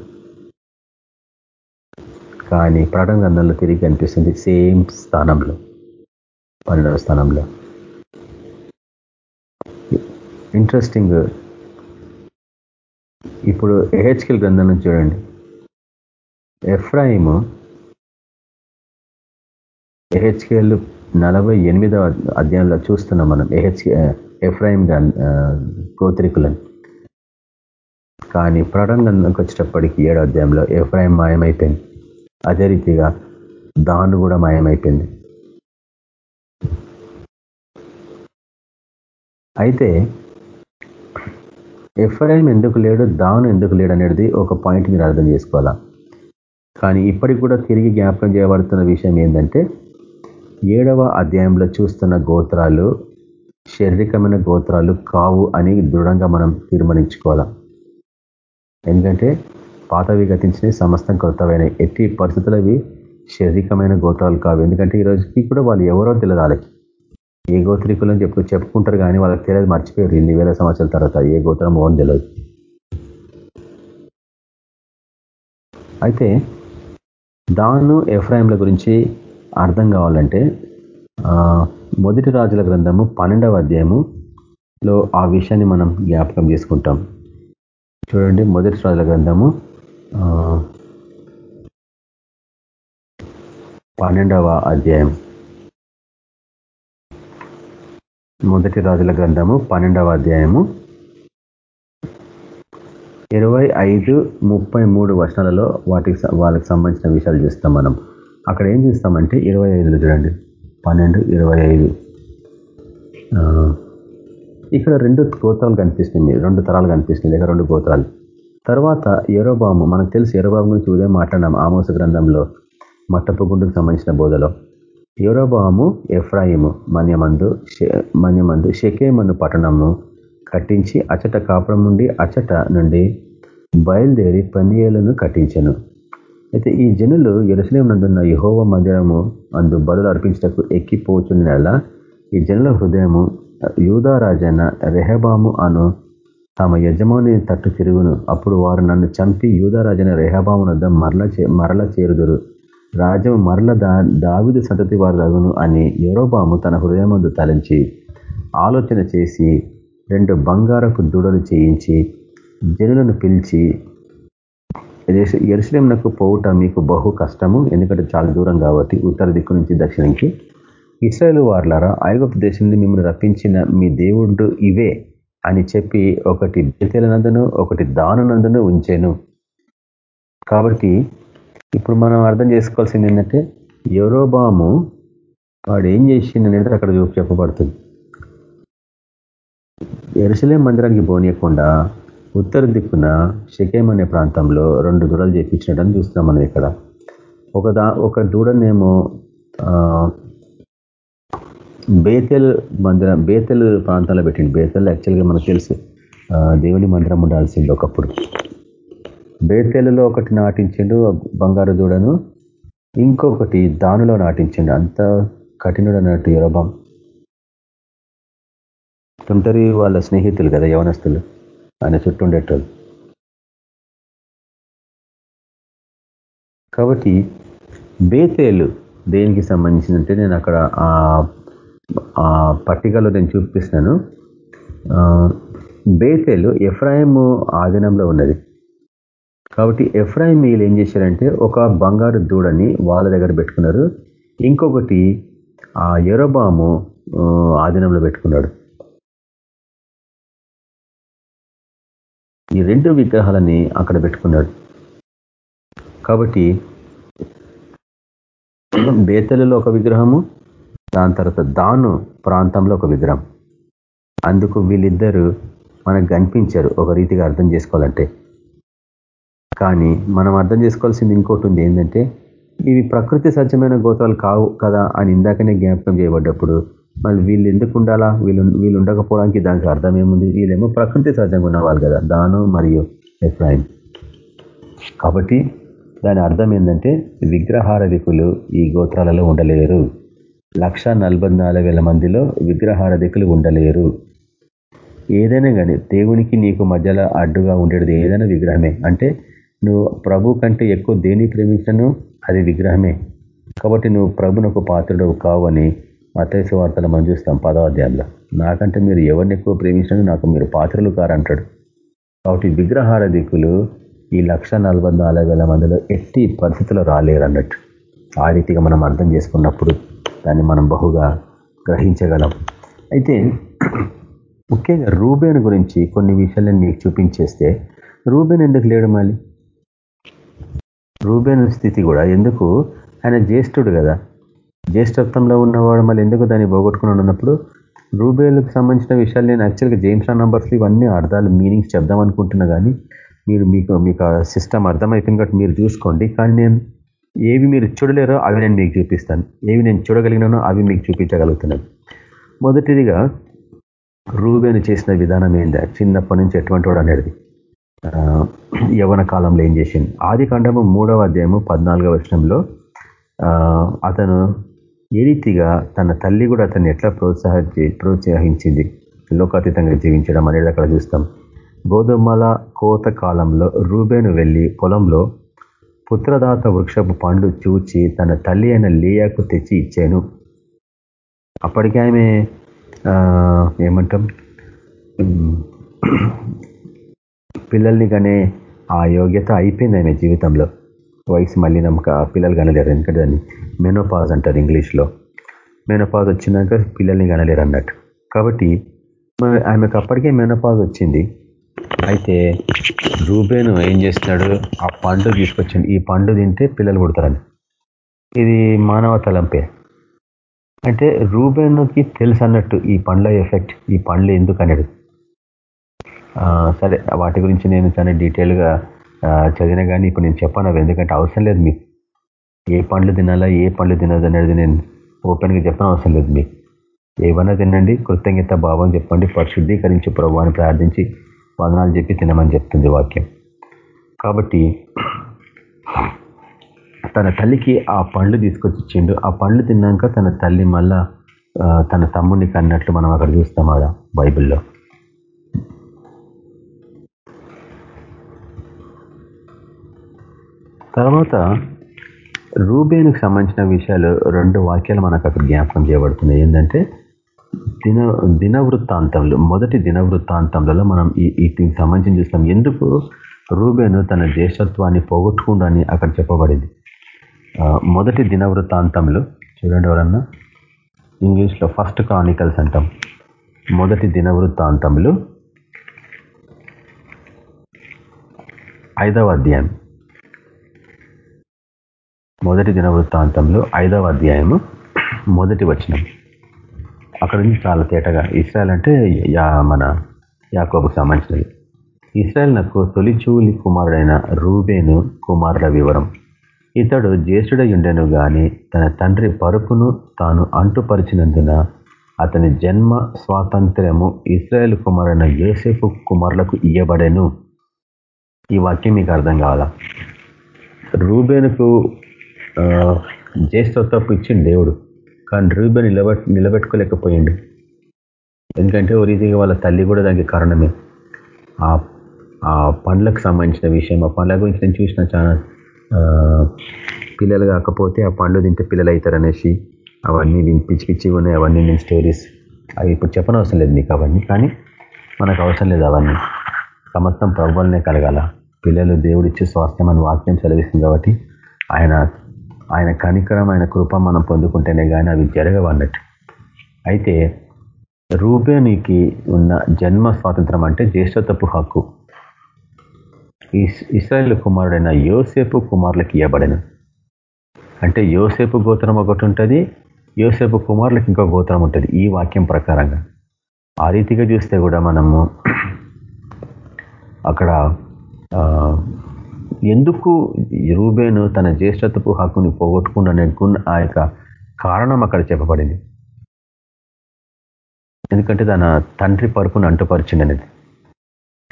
కానీ ప్రకటన గ్రంథంలో తిరిగి కనిపిస్తుంది సేమ్ స్థానంలో. పన్నెండవ స్థానంలో. ఇంట్రెస్టింగ్. ఇప్పుడు ఏహెచ్కెల్ గ్రంథం నుంచి చూడండి. ఎఫ్రాయిము ఏహెచ్కేల్ నలభై ఎనిమిదవ అధ్యాయంలో చూస్తున్నాం మనం ఏహెచ్ ఎఫ్రాయిం గోత్రికులను. కానీ ప్రకటనకు వచ్చేటప్పటికి ఏడో అధ్యాయంలో ఎఫ్రాయిం మాయమైపోయింది. అదే రీతిగా దాను కూడా మాయమైపోయింది. అయితే ఎఫ్రాయిం ఎందుకు లేడు దాను ఎందుకు లేడు అనేది ఒక పాయింట్ మీరు అర్థం చేసుకోవాలా? కానీ ఇప్పటికి కూడా తిరిగి జ్ఞాపకం చేయబడుతున్న విషయం ఏంటంటే ఏడవ అధ్యాయంలో చూస్తున్న గోత్రాలు శారీరకమైన గోత్రాలు కావు అని దృఢంగా మనం తీర్మానించుకోవాలి? ఎందుకంటే పాతవి గతించిన సమస్తం కొత్తవైన ఎట్టి పరిస్థితులు అవి శారీరకమైన గోత్రాలు కావు. ఎందుకంటే ఈ రోజుకి కూడా వాళ్ళు ఎవరో తెలియదు వాళ్ళకి. ఏ గోత్రికులని చెప్పు చెప్పుకుంటారు కానీ వాళ్ళకి తెలియదు మర్చిపోయారు. ఇన్ని వేల సంవత్సరాల తర్వాత ఏ గోత్రం ఓన్ తెలియదు. అయితే దాను ఎఫ్రాయింల గురించి అర్థం కావాలంటే మొదటి రాజుల గ్రంథము పన్నెండవ అధ్యాయములో ఆ విషయాన్ని మనం జ్ఞాపకం చేసుకుంటాం. చూడండి మొదటి రాజుల గ్రంథము పన్నెండవ అధ్యాయం. మొదటి రాజుల గ్రంథము పన్నెండవ అధ్యాయము ఇరవై ఐదు ముప్పై మూడు వర్షాలలో వాటికి వాళ్ళకి సంబంధించిన విషయాలు చూస్తాం మనం. అక్కడ ఏం చూస్తామంటే ఇరవై ఐదులో చూడండి. పన్నెండు ఇరవై ఐదు. ఇక్కడ రెండు గోత్రాలు కనిపిస్తుంది. రెండు తరాలు కనిపిస్తుంది. లేక రెండు గోత్రాలు. తర్వాత ఎరోబాము మనకు తెలుసు ఎరోబాము గురించి ఉదయం మాట్లాడినాం ఆమోస గ్రంథంలో మట్టపుగుండుకు సంబంధించిన బోధలో. ఎరోబాము ఎఫ్రాయిము మన్యమందు మన్యమందు షకేమను పట్టణము కట్టించి అచట కాపురం నుండి అచట నుండి బయలుదేరి పనియేలను కట్టించను. అయితే ఈ జనులు ఎరుసలేం నందున్న యహోవ మందిరము అందు బదులు అర్పించటకు ఎక్కిపోచుండినలా ఈ జనుల హృదయము యూదారాజైన రెహబాము అను తమ యజమాని తట్టు తిరుగును. అప్పుడు వారు నన్ను చంపి యూదరాజైన రేహాబామునద్ద మరల మరల చేరుదురు. రాజము మరల దా దావిదు సంతతి వారు తగును అని యూరోబాము తన హృదయమందు తలంచి ఆలోచన చేసి రెండు బంగారపు దూడలు చేయించి జనులను పిలిచి ఎరుసలేంనకు పోవుట మీకు బహు కష్టము ఎందుకంటే చాలా దూరం కాబట్టి ఉత్తర దిక్కు నుంచి దక్షిణంకి ఇస్రాయేల్ వార్లారా ఐగుప్తు దేశం నుండి మిమ్మల్ని రప్పించిన మీ దేవుడు ఇవే అని చెప్పి ఒకటి నందును ఒకటి దానునందును ఉంచాను. కాబట్టి ఇప్పుడు మనం అర్థం చేసుకోవాల్సింది ఏంటంటే ఎవరోబాము వాడు ఏం చేసింది అనేది అక్కడ చెప్పబడుతుంది. ఎరుసలేం మందిరానికి పోనీయకుండా ఉత్తర దిక్కున షకేం అనే ప్రాంతంలో రెండు దూడలు చేపించినట్టు చూస్తున్నాం మనం ఇక్కడ. ఒక దా ఒక దూడనేమో బేతెల్ మందిరం బేతెల్ ప్రాంతాల్లో పెట్టింది బేతెల్ యాక్చువల్గా మనకు తెలుసు. దేవుని మందిరం ఉండాల్సింది ఒకప్పుడు. బేతెలలో ఒకటి నాటించిండు బంగారు దూడను. ఇంకొకటి దానిలో నాటించిండు. అంత కఠినుడు అన్నట్టు యురబం తుంటరి వాళ్ళ స్నేహితులు కదా యవనస్తులు. ఆయన చుట్టూ ఉండేటోళ్ళు. కాబట్టి బేతేలు దేనికి సంబంధించిందంటే నేను అక్కడ ఆ పట్టికలో నేను చూపిస్తున్నాను. బేతేలు ఎఫ్రాయిం ఆధీనంలో ఉన్నది. కాబట్టి ఎఫ్రాయిం వీళ్ళు ఏం చేశారంటే ఒక బంగారు దూడని వాళ్ళ దగ్గర పెట్టుకున్నారు. ఇంకొకటి ఆ ఎరోబాము ఆధీనంలో పెట్టుకున్నాడు. ఈ రెండు విగ్రహాలని అక్కడ పెట్టుకున్నాడు. కాబట్టి బేతలలో ఒక విగ్రహము దాని తర్వాత దాను ప్రాంతంలో ఒక విగ్రహం. అందుకు వీళ్ళిద్దరూ మనకు కనిపించారు ఒక రీతిగా అర్థం చేసుకోవాలంటే. కానీ మనం అర్థం చేసుకోవాల్సింది ఇంకోటి ఉంది ఏంటంటే ఇవి ప్రకృతి సత్యమైన గోత్రాలు కావు కదా అని ఇందాకనే జ్ఞాపకం చేయబడ్డప్పుడు మళ్ళీ వీళ్ళు ఎందుకు ఉండాలా? వీళ్ళు వీళ్ళు ఉండకపోవడానికి దానికి అర్థం ఏముంది? వీళ్ళేమో ప్రకృతి సహజంగా ఉన్నవాళ్ళు కదా దాను మరియు ఎఫ్రాయిం. కాబట్టి దాని అర్థం ఏంటంటే విగ్రహారధికులు ఈ గోత్రాలలో ఉండలేరు. లక్ష మందిలో విగ్రహారధికులు ఉండలేరు. ఏదైనా కానీ దేవునికి నీకు మధ్యలో అడ్డుగా ఉండేది ఏదైనా విగ్రహమే. అంటే నువ్వు ప్రభు కంటే ఎక్కువ దేని ప్రేమించను అది విగ్రహమే. కాబట్టి నువ్వు ప్రభునకు పాత్రుడు కావని మతేసు వార్తలు మనం చూస్తాం పదో అధ్యాయంలో. నాకంటే మీరు ఎవరిని ఎక్కువ ప్రేమించినా నాకు మీరు పాత్రలు కారంటాడు. కాబట్టి విగ్రహారధికులు ఈ లక్ష మందిలో ఎట్టి పరిస్థితుల్లో రాలేరు అన్నట్టు ఆ రీతిగా మనం అర్థం చేసుకున్నప్పుడు దాన్ని మనం బహుగా గ్రహించగలం. అయితే ముఖ్యంగా రూబేన్ గురించి కొన్ని విషయాలను మీకు చూపించేస్తే రూబేన్ ఎందుకు లేడు మళ్ళీ? రూబేన్ స్థితి కూడా ఎందుకు? ఆయన జ్యేష్ఠుడు కదా. జ్యేష్ఠత్వంలో ఉన్నవాడు మళ్ళీ ఎందుకు దాన్ని పోగొట్టుకుని ఉన్నప్పుడు రూబేలకు సంబంధించిన విషయాలు నేను యాక్చువల్గా జేమ్స్ ఆ నంబర్స్లో ఇవన్నీ అర్థాలు మీనింగ్స్ చెప్దాం అనుకుంటున్నా కానీ మీరు మీకు మీకు సిస్టమ్ అర్థమైపోయింది కాబట్టి మీరు చూసుకోండి. కానీ నేను ఏవి మీరు చూడలేరో అవి నేను మీకు చూపిస్తాను. ఏవి నేను చూడగలిగినానో అవి మీకు చూపించగలుగుతున్నాను. మొదటిదిగా రూబేను చేసిన విధానం ఏందా చిన్నప్పటి నుంచి ఎటువంటి వాడు అనేది? యవన కాలంలో ఏం చేసింది ఆది కాండము మూడవ అధ్యాయము పద్నాలుగవ వచనంలో అతను ఏ రీతిగా తన తల్లి కూడా అతన్ని ఎట్లా ప్రోత్సాహించి ప్రోత్సహించింది? లోకాతీతంగా జీవించడం అనేది అక్కడ చూస్తాం. గోధుమల కోత కాలంలో రూబేను వెళ్ళి పొలంలో పుత్రదాత వృక్షపు పండు చూచి తన తల్లి అయిన లేయాకు తెచ్చి ఇచ్చాను. అప్పటికే ఆమె ఏమంటాం? పిల్లల్ని కానీ ఆ యోగ్యత అయిపోయింది ఆమె జీవితంలో. వయసు మళ్ళీ నమ్మక పిల్లలు కనలేరు ఎందుకంటే దాన్ని మెనోపాజ్ అంటారు ఇంగ్లీష్లో. మెనోపాజ్ వచ్చినాక పిల్లల్ని కనలేరు అన్నట్టు. కాబట్టి ఆమెకు అప్పటికే మెనోపాజ్ వచ్చింది. అయితే రూబేను ఏం చేస్తున్నాడు ఆ పండు తీసుకొచ్చింది ఈ పండు తింటే పిల్లలు పుడతారని. ఇది మానవ తలంపే. అంటే రూబేనుకి తెలుసు అన్నట్టు ఈ పండ్ల ఎఫెక్ట్ ఈ పండ్లు ఎందుకు అనేది. సరే వాటి గురించి నేను చాలా డీటెయిల్గా చదివినా కానీ ఇప్పుడు నేను చెప్పాను. ఎందుకంటే అవసరం లేదు మీకు. ఏ పండ్లు తినాలా ఏ పండ్లు తినదు అనేది నేను ఓపెన్గా చెప్పిన అవసరం లేదు మీకు. ఏమన్నా తినండి కృతజ్ఞత భావం చెప్పండి పరిశుద్ధీకరించి ప్రభు అని ప్రార్థించి వదనాలు చెప్పి తినమని చెప్తుంది వాక్యం. కాబట్టి తన తల్లికి ఆ పండ్లు తీసుకొచ్చి ఇచ్చిండు. ఆ పండ్లు తిన్నాక తన తల్లి మళ్ళా తన తమ్ముడిని కన్నట్లు మనం అక్కడ చూస్తాం ఆడ బైబిల్లో. తర్వాత రూబేనుకు సంబంధించిన విషయాలు రెండు వాక్యాలు మనకు అక్కడ జ్ఞాపకం చేయబడుతున్నాయి. ఏంటంటే దిన దినవృత్తాంతంలో మొదటి దినవృత్తాంతంలో మనం ఈ వీటికి సంబంధించి చూస్తాం ఎందుకు? రూబేను తన జ్యేష్ఠత్వాన్ని పోగొట్టుకుండని అక్కడ చెప్పబడింది. మొదటి దినవృత్తాంతంలో చూడండి ఎవరన్నా ఇంగ్లీష్లో ఫస్ట్ క్రానికల్స్ అంటాం. మొదటి దినవృత్తాంతములు ఐదవ అధ్యాయం. మొదటి దినవృత్తాంతంలో ఐదవ అధ్యాయము మొదటి వచనం. అక్కడ నుంచి చాలా తేటగా ఇస్రాయల్ అంటే యా మన యాకోబుకు సంబంధించినది. ఇస్రాయల్ నాకు తొలిచూలి కుమారుడైన రూబేను కుమారుల వివరం. ఇతడు జ్యేష్ఠుడయుండెను గాని తన తండ్రి పరుపును తాను అంటుపరిచినందున అతని జన్మ స్వాతంత్ర్యము ఇస్రాయేల్ కుమారుడైన యోసేపు కుమారులకు ఇయ్యబడెను. ఈ వాక్యం మీకు అర్థం కావాలా? రూబేనుకు జ్యేష్ఠత్వపు ఇచ్చిండు దేవుడు. కానీ రూబేన్ నిలబెట్ నిలబెట్టుకోలేకపోయిండు. ఎందుకంటే ఓ రీతిగా వాళ్ళ తల్లి కూడా దానికి కారణమే. ఆ పండ్లకు సంబంధించిన విషయం. ఆ పండ్ల గురించి నేను చూసిన చాలా పిల్లలు కాకపోతే ఆ పండ్లు తింటే పిల్లలు అవుతారు అనేసి అవన్నీ పిచ్చి పిచ్చిగా ఉన్నాయి. అవన్నీ నేను స్టోరీస్ అవి ఇప్పుడు చెప్పనవసరం లేదు నీకు అవన్నీ. కానీ మనకు అవసరం లేదు అవన్నీ. సమస్తం ప్రభుత్వనే కలగాల. పిల్లలు దేవుడిచ్చే స్వాస్థ్యం అని వాక్యం చదివిస్తుంది కాబట్టి ఆయన ఆయన కనికరం ఆయన కృప మనం పొందుకుంటేనే కానీ అవి జరగవన్నట్టు. అయితే రూబేనికి ఉన్న జన్మ స్వాతంత్రం అంటే జ్యేష్ఠతపు హక్కు. ఇస్రాయేల్ కుమారుడైన యోసేపు కుమారులకు ఇవ్వబడిన అంటే యోసేపు గోత్రం ఒకటి ఉంటుంది యోసేపు కుమారులకు ఇంకో గోత్రం ఉంటుంది ఈ వాక్యం ప్రకారంగా. ఆ రీతిగా చూస్తే కూడా మనము అక్కడ ఎందుకు రూబేను తన జ్యేష్ఠతపు హక్కుని పోగొట్టుకుందనే గుణ ఆ యొక్క కారణం అక్కడ చెప్పబడింది. ఎందుకంటే తన తండ్రి పరుపును అంటుపరిచింది అనేది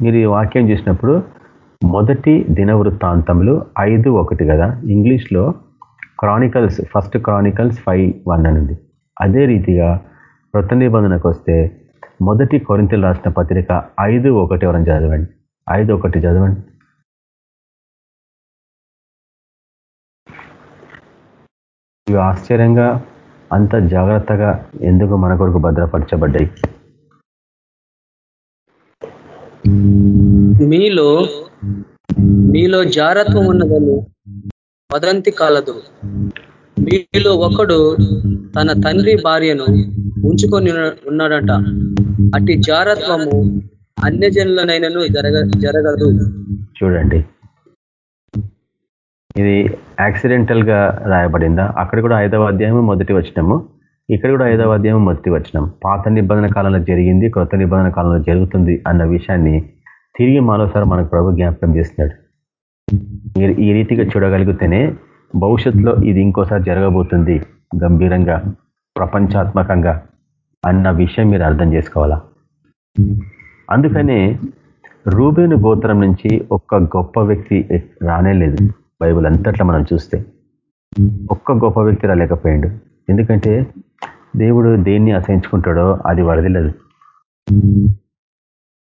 మీరు ఈ వాక్యం చూసినప్పుడు మొదటి దినవృత్తాంతంలో ఐదు ఒకటి కదా ఇంగ్లీష్లో Chronicles first Chronicles five one అనుంది. అదే రీతిగా కృత నిబంధనకు వస్తే మొదటి కొరింతలు రాసిన పత్రిక ఐదు ఒకటి ఎవరైనా చదవండి. ఐదు ఒకటి చదవండి. ఇవి ఆశ్చర్యంగా అంత జాగ్రత్తగా ఎందుకు మన కొరకు భద్రపరచబడ్డాయి? మీలో మీలో జారత్వం ఉన్నదని వదంతి కలదు. మీలో ఒకడు తన తండ్రి భార్యను ఉంచుకొని ఉన్నాడట. అట్టి జారత్వము అన్యజనులనైనను జరగ జరగదు. చూడండి ఇది యాక్సిడెంటల్గా రాయబడిందా? అక్కడ కూడా ఐదవ అధ్యాయము మొదటి వచ్చినము ఇక్కడ కూడా ఐదవ అధ్యాయం మొదటి వచ్చినాం పాత నిబంధన కాలంలో జరిగింది కొత్త నిబంధన కాలంలో జరుగుతుంది అన్న విషయాన్ని తిరిగి మరోసారి మనకు ప్రభు జ్ఞాపకం చేస్తున్నాడు. మీరు ఈ రీతిగా చూడగలిగితేనే భవిష్యత్తులో ఇది ఇంకోసారి జరగబోతుంది గంభీరంగా ప్రపంచాత్మకంగా అన్న విషయం మీరు అర్థం చేసుకోవాలా? అందుకనే రూబేను గోత్రం నుంచి ఒక్క గొప్ప వ్యక్తి రానే లేదు బైబుల్ అంతట్లో మనం చూస్తే ఒక్క గొప్ప వ్యక్తి రాలేకపోయాడు. ఎందుకంటే దేవుడు దేన్ని అసహించుకుంటాడో అది వరదిల్లదు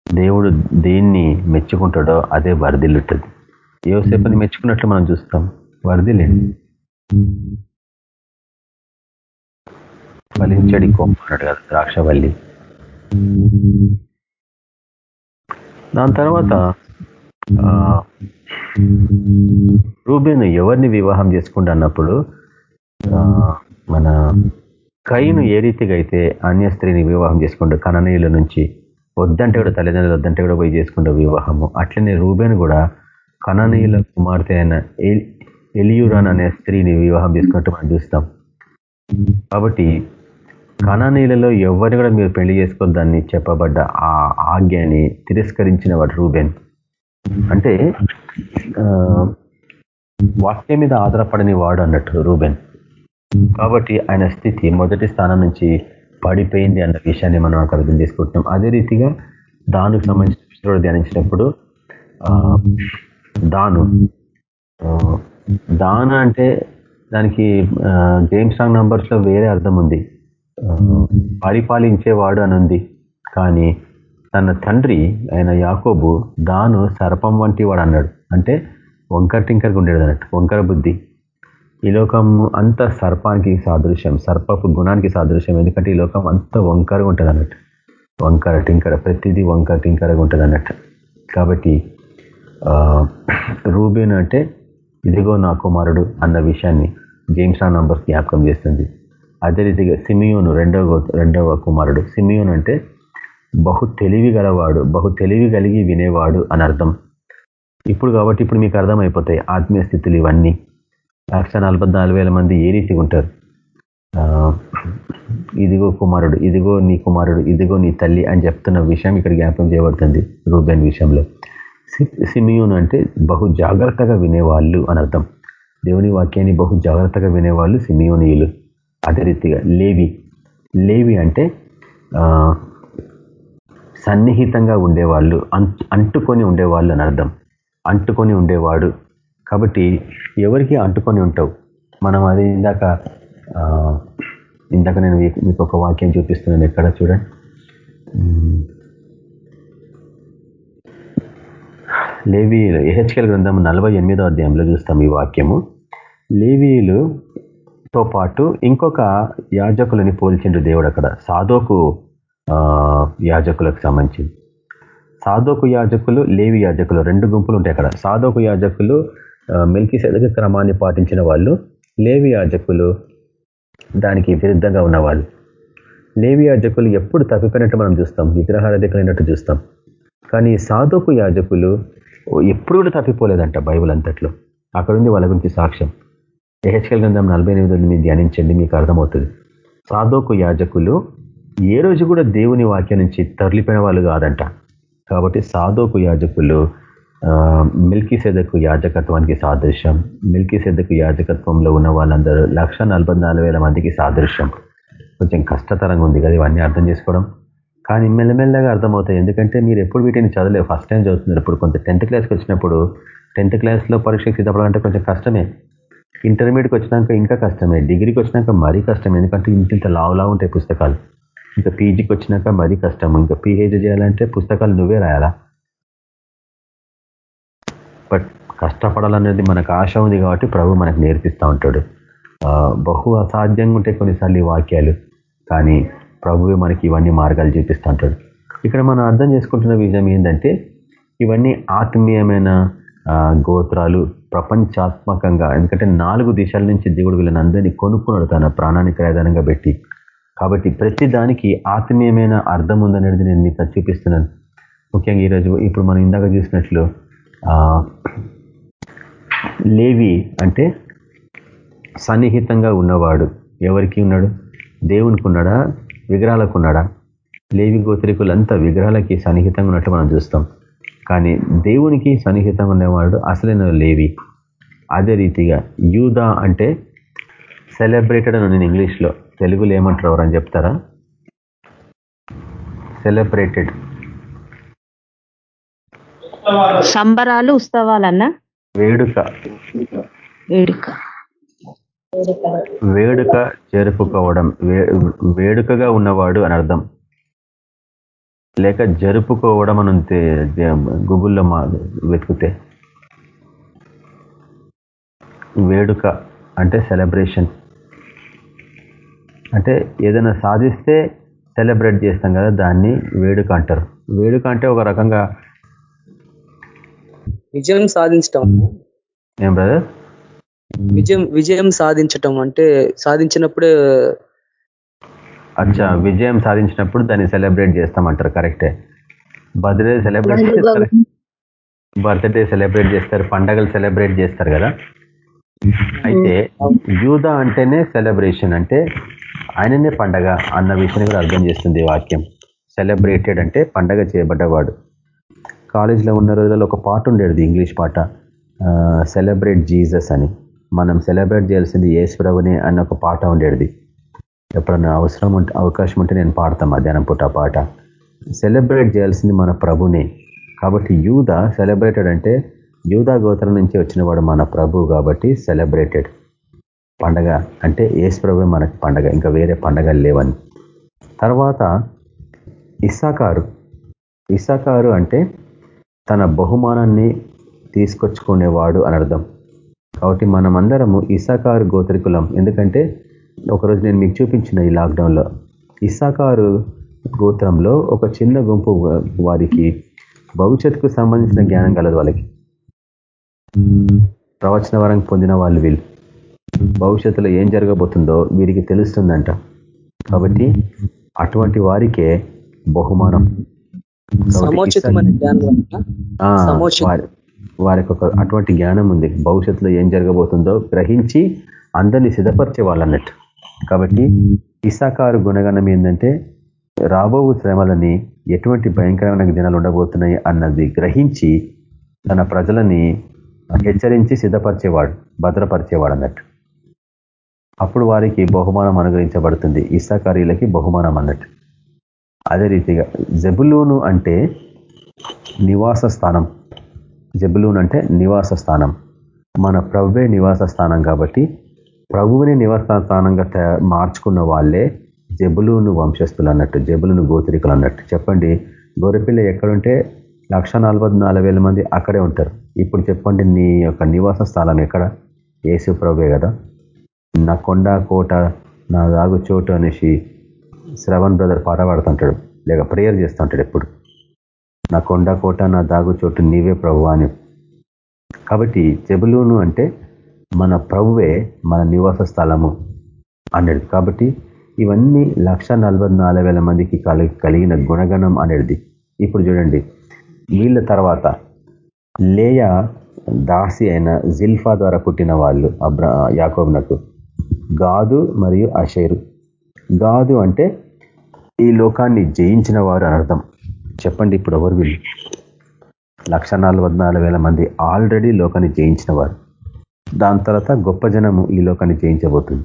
దేవుడు దేన్ని మెచ్చుకుంటాడో అదే వరదిల్లుతుంది యోసేపుని మెచ్చుకున్నట్లు మనం చూస్తాం. వరదిలేండి ఫలించడి కొమ్మన్నాడు కదా ద్రాక్షవల్లి. దాని తర్వాత రూబేను ఎవరిని వివాహం చేసుకుంటా అన్నప్పుడు మన కయ్యను ఏ రీతిగా అయితే అన్య స్త్రీని వివాహం చేసుకుంటూ కననీయుల నుంచి వద్దంటే కూడా తల్లిదండ్రులు వద్దంటే కూడా పోయి చేసుకుంటూ వివాహము అట్లనే రూబేను కూడా కననీయుల కుమార్తె అయిన ఎలియురాన్ అనే స్త్రీని వివాహం చేసుకున్నట్టు మనం చూస్తాం. కాబట్టి కణనీలలో ఎవరిని కూడా మీరు పెళ్ళి చేసుకోవద్దని చెప్పబడ్డ ఆ ఆజ్ఞని తిరస్కరించిన వాడు రూబెన్. అంటే వాక్యం మీద ఆధారపడని వాడు అన్నట్టు రూబెన్. కాబట్టి ఆయన స్థితి మొదటి స్థానం నుంచి పడిపోయింది అన్న విషయాన్ని మనం అక్కడ అర్థం చేసుకుంటున్నాం. అదే రీతిగా దానికి సంబంధించిన ధ్యానించినప్పుడు దాను దాన అంటే దానికి గేమ్ సాంగ్ నంబర్స్లో వేరే అర్థం ఉంది. పరిపాలించేవాడు అని ఉంది. కానీ తన తండ్రి ఆయన యాకోబు దాను సర్పం వంటి వాడు అన్నాడు అంటే వంకర టింకరగా ఉండేది అన్నట్టు వంకర బుద్ధి. ఈ లోకం అంత సర్పానికి సాదృశ్యం సర్పపు గుణానికి సాదృశ్యం. ఎందుకంటే ఈ లోకం అంత వంకరగా ఉంటుంది అన్నట్టు. వంకర టింకర ప్రతిదీ వంకర టింకరగా ఉంటుంది అన్నట్టు. కాబట్టి రూబేన్ అంటే ఇదిగో నా కుమారుడు అన్న విషయాన్ని జేమ్స్ రా నంబర్స్ జ్ఞాపకం చేస్తుంది. అదే రీతిగా సిమియోను రెండవ రెండవ కుమారుడు. సిమియోన్ అంటే బహు తెలివి గలవాడు బహు తెలివి కలిగి వినేవాడు అని అర్థం. ఇప్పుడు కాబట్టి ఇప్పుడు మీకు అర్థమైపోతాయి ఆత్మీయ స్థితులు ఇవన్నీ. లక్ష మంది ఏ రీతిగా ఉంటారు? ఇదిగో కుమారుడు ఇదిగో నీ కుమారుడు ఇదిగో నీ తల్లి అని చెప్తున్న విషయం ఇక్కడ జ్ఞాపకం చేయబడుతుంది రూబెన్ విషయంలో. సిమియోన్ అంటే బహు జాగ్రత్తగా వినేవాళ్ళు అని అర్థం. దేవుని వాక్యాన్ని బహు జాగ్రత్తగా వినేవాళ్ళు సిమియోనీయులు. అదే రీతిగా లేవి. లేవి అంటే సన్నిహితంగా ఉండేవాళ్ళు అంటుకొని ఉండేవాళ్ళు అని అర్థం. అంటుకొని ఉండేవాడు. కాబట్టి ఎవరికి అంటుకొని ఉంటావు? మనం అది ఇందాక ఇందాక నేను మీకు ఒక వాక్యం చూపిస్తున్నాను ఎక్కడ చూడండి. లేవీయులు ఎహెచ్కెల్ గ్రంథం నలభై ఎనిమిదో అధ్యాయంలో చూస్తాం ఈ వాక్యము. లేవీయులుతో పాటు ఇంకొక యాజకులని పోల్చిండు దేవుడు అక్కడ. సాధోకు యాజకులకు సంబంధించింది. సాధోకు యాజకులు లేవి యాజకులు రెండు గుంపులు ఉంటాయి అక్కడ. సాధోకు యాజకులు మెల్కి సెదక క్రమాన్ని పాటించిన వాళ్ళు లేవి యాజకులు దానికి విరుద్ధంగా ఉన్నవాళ్ళు. లేవి యాజకులు ఎప్పుడు తప్పిపోయినట్టు మనం చూస్తాం విగ్రహారాధికులైనట్టు చూస్తాం. కానీ సాధోకు యాజకులు ఎప్పుడు కూడా తప్పిపోలేదంట బైబుల్ అంతట్లో. అక్కడుంది వాళ్ళ గురించి సాక్ష్యం. ఎహెచ్కల్ గ్రంథం నలభై ఎనిమిది మీరు ధ్యానించండి మీకు అర్థమవుతుంది. సాధోకు యాజకులు ఏ రోజు కూడా దేవుని వాక్యం నుంచి తరలిపోయిన వాళ్ళు కాదంట. కాబట్టి సాధోకు యాజకులు మిల్కీ సెదకు యాజకత్వానికి సాదృశ్యం. మిల్కీ సెదకు యాజకత్వంలో ఉన్న వాళ్ళందరూ లక్ష మందికి సాదృశ్యం. కొంచెం కష్టతరంగా ఉంది కదా ఇవన్నీ అర్థం చేసుకోవడం. కానీ మెల్లమెల్లగా అర్థమవుతాయి. ఎందుకంటే మీరు ఎప్పుడు వీటిని చదవలేదు ఫస్ట్ టైం చదువుతున్నారు. ఇప్పుడు కొంత టెన్త్ క్లాస్కి వచ్చినప్పుడు టెన్త్ క్లాస్లో పరీక్షకు సిద్ధపడాలంటే కొంచెం కష్టమే. ఇంటర్మీడియట్కి వచ్చినాక ఇంకా కష్టమే. డిగ్రీకి వచ్చినాక మరీ కష్టం ఎందుకంటే ఇంత ఇంత లావు లావు ఉంటాయి పుస్తకాలు. ఇంకా పీజీకి వచ్చినాక మరీ కష్టం. ఇంకా పీహెచ్డీ చేయాలంటే పుస్తకాలు నువ్వే రాయాలా? బట్ కష్టపడాలనేది మనకు ఆశ ఉంది కాబట్టి ప్రభు మనకు నేర్పిస్తూ ఉంటాడు. బహు అసాధ్యంగా ఉంటాయి కొన్నిసార్లు ఈ వాక్యాలు. కానీ ప్రభువే మనకి ఇవన్నీ మార్గాలు చూపిస్తూ ఉంటాడు. ఇక్కడ మనం అర్థం చేసుకుంటున్న విషయం ఏంటంటే ఇవన్నీ ఆత్మీయమైన గోత్రాలు ప్రపంచాత్మకంగా ఎందుకంటే నాలుగు దిశల నుంచి దేవుడు వీళ్ళని అందరినీ కొనుక్కున్నాడు తన ప్రాణాన్ని క్రయదానంగా పెట్టి. కాబట్టి ప్రతి దానికి ఆత్మీయమైన అర్థం ఉందనేది నేను మీకు చూపిస్తున్నాను. ముఖ్యంగా ఈరోజు ఇప్పుడు మనం ఇందాక చూసినట్లు లేవి అంటే సన్నిహితంగా ఉన్నవాడు. ఎవరికి ఉన్నాడు? దేవునికి ఉన్నాడా విగ్రహాలకు ఉన్నాడా లేవి గోత్రికులంతా విగ్రహాలకి సన్నిహితంగా ఉన్నట్టు మనం చూస్తాం. కానీ దేవునికి సన్నిహితంగా ఉండేవాడు అసలైన లేవి. అదే రీతిగా యూదా అంటే సెలబ్రేటెడ్ అని నేను ఇంగ్లీష్లో. తెలుగులో ఏమంటారు అని చెప్తారా? సెలబ్రేటెడ్ సంబరాలు ఉత్సవాలన్నా? వేడుక. వేడుక. వేడుక జరుపుకోవడం. వేడుకగా ఉన్నవాడు అని అర్థం. లేక జరుపుకోవడం అని గూగుల్లో మా వెతికితే. వేడుక అంటే సెలబ్రేషన్ అంటే ఏదైనా సాధిస్తే సెలబ్రేట్ చేస్తాం కదా దాన్ని వేడుక అంటారు. వేడుక అంటే ఒక రకంగా విజయం సాధించటం. ఏం బ్రదర్ విజయం విజయం సాధించటం అంటే సాధించినప్పుడే అచ్చా విజయం సాధించినప్పుడు దాన్ని సెలబ్రేట్ చేస్తామంటారు కరెక్టే బర్త్డే సెలబ్రేట్ చేస్తారు. బర్త్డే సెలబ్రేట్ చేస్తారు పండగలు సెలబ్రేట్ చేస్తారు కదా. అయితే యూదా అంటేనే సెలబ్రేషన్ అంటే ఆయననే పండగ అన్న విషయాన్ని కూడా అర్థం చేస్తుంది వాక్యం. సెలబ్రేటెడ్ అంటే పండగ చేయబడ్డవాడు. కాలేజీలో ఉన్న రోజులలో ఒక పాట ఉండేది ఇంగ్లీష్ పాట. సెలబ్రేట్ జీసస్ అని. మనం సెలబ్రేట్ చేయాల్సింది ఏశ్వరవుని అన్న ఒక పాట ఉండేది. ఎప్పుడన్నా అవసరం ఉంటే అవకాశం ఉంటే నేను పాడతాను మధ్యాహ్నం పూట పాట. సెలబ్రేట్ చేయాల్సింది మన ప్రభునే. కాబట్టి యూద సెలబ్రేటెడ్ అంటే యూదా గోత్రం నుంచి వచ్చినవాడు మన ప్రభు కాబట్టి సెలబ్రేటెడ్ పండగ అంటే ఏసు ప్రభు మనకు పండగ ఇంకా వేరే పండగలు లేవని. తర్వాత ఇస్సాకారు ఇస్సాకారు అంటే తన బహుమానాన్ని తీసుకొచ్చుకునేవాడు అని అర్థం. కాబట్టి మనమందరము ఇసాకారు గోత్రికులం. ఎందుకంటే ఒకరోజు నేను మీకు చూపించిన ఈ లాక్డౌన్లో ఇసాకారు గోత్రంలో ఒక చిన్న గుంపు వారికి భవిష్యత్తుకు సంబంధించిన జ్ఞానం కలదు వాళ్ళకి. ప్రవచన వరం పొందిన వాళ్ళు వీళ్ళు. భవిష్యత్తులో ఏం జరగబోతుందో వీరికి తెలుస్తుందంట. కాబట్టి అటువంటి వారికే బహుమానం. వారికి ఒక అటువంటి జ్ఞానం ఉంది. భవిష్యత్తులో ఏం జరగబోతుందో గ్రహించి అందరినీ సిద్ధపరిచే వాళ్ళన్నట్టు. కాబట్టి ఇసాకారు గుణగణం ఏంటంటే రాబో శ్రమలని ఎటువంటి భయంకరమైన దినాలు ఉండబోతున్నాయి అన్నది గ్రహించి తన ప్రజలని హెచ్చరించి సిద్ధపరిచేవాడు భద్రపరిచేవాడు అన్నట్టు. అప్పుడు వారికి బహుమానం అనుగ్రహించబడుతుంది. ఇసాకారీలకి బహుమానం అన్నట్టు. అదే రీతిగా జబులూను అంటే నివాస స్థానం. జబులూన్ అంటే నివాస స్థానం. మన ప్రభువే నివాస స్థానం కాబట్టి ప్రభువుని నివాస స్థానంగా మార్చుకున్న వాళ్ళే జబులూను వంశస్థులు అన్నట్టు జబులును గోత్రికులు అన్నట్టు. చెప్పండి గొర్రెపిల్ల ఎక్కడుంటే లక్ష మంది అక్కడే ఉంటారు. ఇప్పుడు చెప్పండి నీ యొక్క నివాస స్థలం ఎక్కడ? ఏసు ప్రభువే కదా. నా కొండ కోట నా దాగు చోటు అనేసి శ్రవణ్ బ్రదర్ పాట పాడుతుంటాడు. లేక ప్రేయర్ చేస్తుంటాడు ఎప్పుడు. నా కొండ కోట నా దాగు చోటు నీవే ప్రభు అని. కాబట్టి జబులూను అంటే మన ప్రభువే మన నివాస స్థలము అనేది కాబట్టి ఇవన్నీ లక్ష మందికి కలిగిన గుణగణం అనేది ఇప్పుడు చూడండి. వీళ్ళ తర్వాత లేయ దాసి అయిన జిల్ఫా ద్వారా పుట్టిన వాళ్ళు అబ్రా యాకోబ్నకు. గాదు మరియు అషేరు. గాదు అంటే ఈ లోకాన్ని జయించిన వారు అని అర్థం. చెప్పండి ఇప్పుడు ఎవరు వీళ్ళు? లక్ష మంది ఆల్రెడీ లోకాన్ని జయించిన వారు. దాని తర్వాత గొప్ప జనము ఈ లోకాన్ని జయించబోతుంది.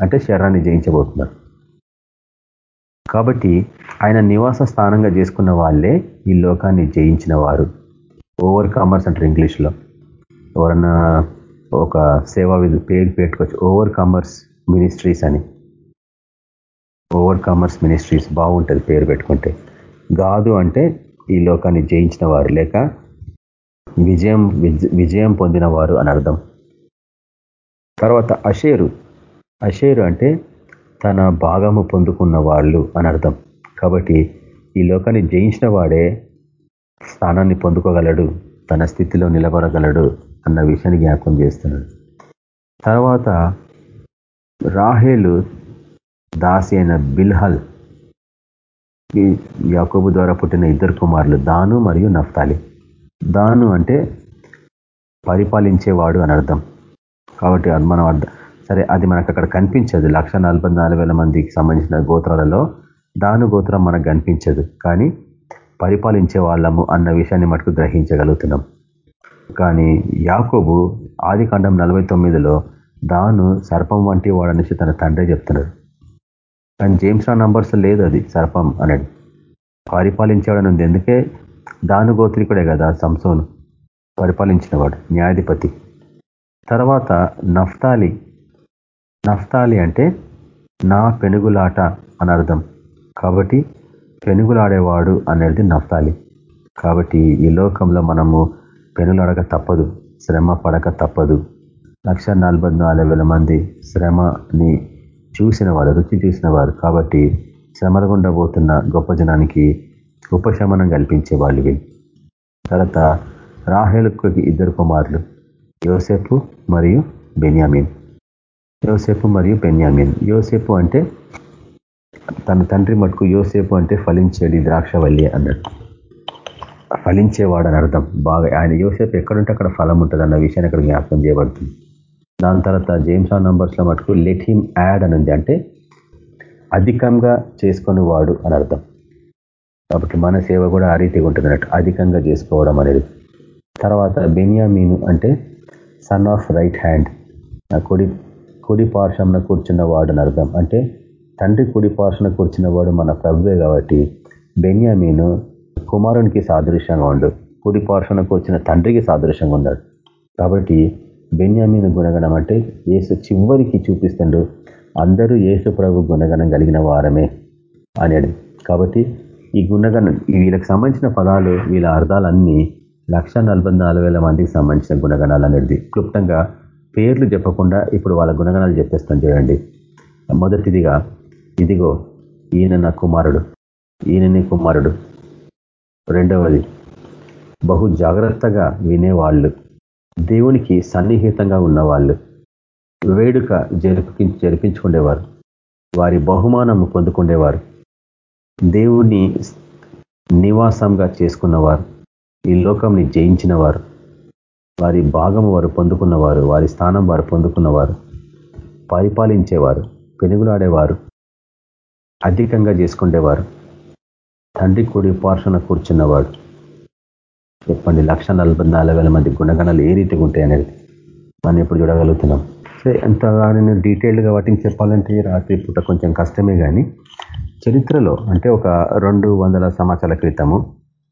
అంటే శరీరాన్ని జయించబోతున్నారు. కాబట్టి ఆయన నివాస స్థానంగా చేసుకున్న వాళ్ళే ఈ లోకాన్ని జయించిన వారు. ఓవర్ కామర్స్ అంటారు ఇంగ్లీష్లో. ఎవరన్నా ఒక సేవా విధి పేరు పెట్టుకోవచ్చు ఓవర్ కామర్స్ మినిస్ట్రీస్ అని. ఓవర్ కామర్స్ మినిస్ట్రీస్ బాగుంటుంది పేరు పెట్టుకుంటే. గాదు అంటే ఈ లోకాన్ని జయించిన వారు లేక విజయం విజయం పొందిన వారు అని అర్థం. తర్వాత అషేరు. అషేరు అంటే తన భాగము పొందుకున్న వాళ్ళు అని అర్థం. కాబట్టి ఈ లోకాన్ని జయించిన వాడే స్థానాన్ని పొందుకోగలడు తన స్థితిలో నిలబడగలడు అన్న విషయాన్ని జ్ఞాపకం చేస్తున్నాడు. తర్వాత రాహేలు దాసి అయిన బిల్హల్ ఈ యాకోబు ద్వారా పుట్టిన ఇద్దరు కుమారులు దాను మరియు నఫ్తాలి. దాను అంటే పరిపాలించేవాడు అని అర్థం. కాబట్టి అది మనం అర్థం సరే అది మనకు అక్కడ కనిపించదు. లక్ష మందికి సంబంధించిన గోత్రాలలో దాను గోత్రం మనకు కనిపించదు. కానీ పరిపాలించే వాళ్ళము అన్న విషయాన్ని మటుకు గ్రహించగలుగుతున్నాం. కానీ యాకోబు ఆది కాండం నలభై తొమ్మిదిలో దాను సర్పం వంటి వాడనేసి తన తండ్రి చెప్తున్నాడు. కానీ జేమ్స్ రా నంబర్స్ లేదు అది సర్పం అనేది. పరిపాలించేవాడని ఉంది. ఎందుకే? దాను గోత్రికుడే కదా సంసోను. పరిపాలించినవాడు న్యాయాధిపతి. తర్వాత నఫ్తాలి. నఫ్తాలి అంటే నా పెనుగులాట అని అర్థం. కాబట్టి పెనుగులాడేవాడు అనేది నఫ్తాలి. కాబట్టి ఈ లోకంలో మనము పెనులడక తప్పదు శ్రమ పడక తప్పదు. లక్ష మంది శ్రమని చూసిన వారు రుచి చూసిన వారు. కాబట్టి శ్రమలగుండ పోతున్న గొప్ప జనానికి ఉపశమనం కల్పించే వాళ్ళు వీళ్ళు తర్వాత రాహేలుకు ఇద్దరు కుమారులు యోసెఫ్ మరియు బెన్యామిన్. యోసేపు మరియు బెన్యామిన్. యోసేపు అంటే తన తండ్రి మటుకు యోసేపు అంటే ఫలించేది ద్రాక్షవల్లి అన్నట్టు. ఫలించేవాడు అని అర్థం. బాగా ఆయన యోసేపు ఎక్కడుంటే అక్కడ ఫలం ఉంటుంది అన్న విషయాన్ని అక్కడ జ్ఞాపకం చేయబడుతుంది. దాని తర్వాత జేమ్స్ ఆన్ నంబర్స్లో మటుకు లెట్ హిమ్ యాడ్ అని ఉంది అంటే అధికంగా చేసుకుని వాడు అని అర్థం. కాబట్టి మన సేవ కూడా ఆ రీతిగా ఉంటుంది అన్నట్టు అధికంగా చేసుకోవడం అనేది. తర్వాత బెనియామీను అంటే సన్ ఆఫ్ రైట్ హ్యాండ్ కుడి కుడి పార్శ్వంలో కూర్చున్న వాడు అని అర్థం. అంటే తండ్రి కుడి పార్శ్వన కూర్చున్న వాడు మన ప్రభువే కాబట్టి బెన్యామీను కుమారునికి సాదృశ్యంగా ఉండు. కుడి పార్శ్వన వచ్చిన తండ్రికి సాదృశ్యంగా ఉన్నాడు కాబట్టి బెన్యామీను గుణగణం అంటే ఏసు చివరికి చూపిస్తుండు. అందరూ ఏసు ప్రభు గుణగణం కలిగిన వారమే అనేది కాబట్టి ఈ గుణగణం వీళ్ళకి సంబంధించిన పదాలు వీళ్ళ అర్థాలన్నీ లక్ష మందికి సంబంధించిన గుణగణాలు అనేది క్లుప్తంగా పేర్లు చెప్పకుండా ఇప్పుడు వాళ్ళ గుణగణాలు చెప్పేస్తాను చూడండి. మొదటిదిగా ఇదిగో ఈయన నా కుమారుడు. ఈయననే కుమారుడు. రెండవది బహు జాగ్రత్తగా వినేవాళ్ళు. దేవునికి సన్నిహితంగా ఉన్నవాళ్ళు. వేడుక జరిపి జరిపించుకునేవారు వారి బహుమానం పొందుకునేవారు దేవుణ్ణి నివాసంగా చేసుకున్నవారు. ఈ లోకంని జయించినవారు. వారి భాగము వారు పొందుకున్నవారు. వారి స్థానం వారు పొందుకున్నవారు. పరిపాలించేవారు. పెనుగులాడేవారు. అధికంగా చేసుకునేవారు తండ్రి కుడి పార్శ్వన కూర్చున్నవాడు. చెప్పండి లక్ష మంది గుణగణాలు ఏ రీతిగా ఉంటాయి అనేది మనం ఎప్పుడు చూడగలుగుతున్నాం. సో ఎంతగా నేను డీటెయిల్డ్గా వాటిని చెప్పాలంటే రాత్రి పూట కొంచెం కష్టమే కానీ చరిత్రలో అంటే ఒక రెండు వందల సంవత్సరాల క్రితము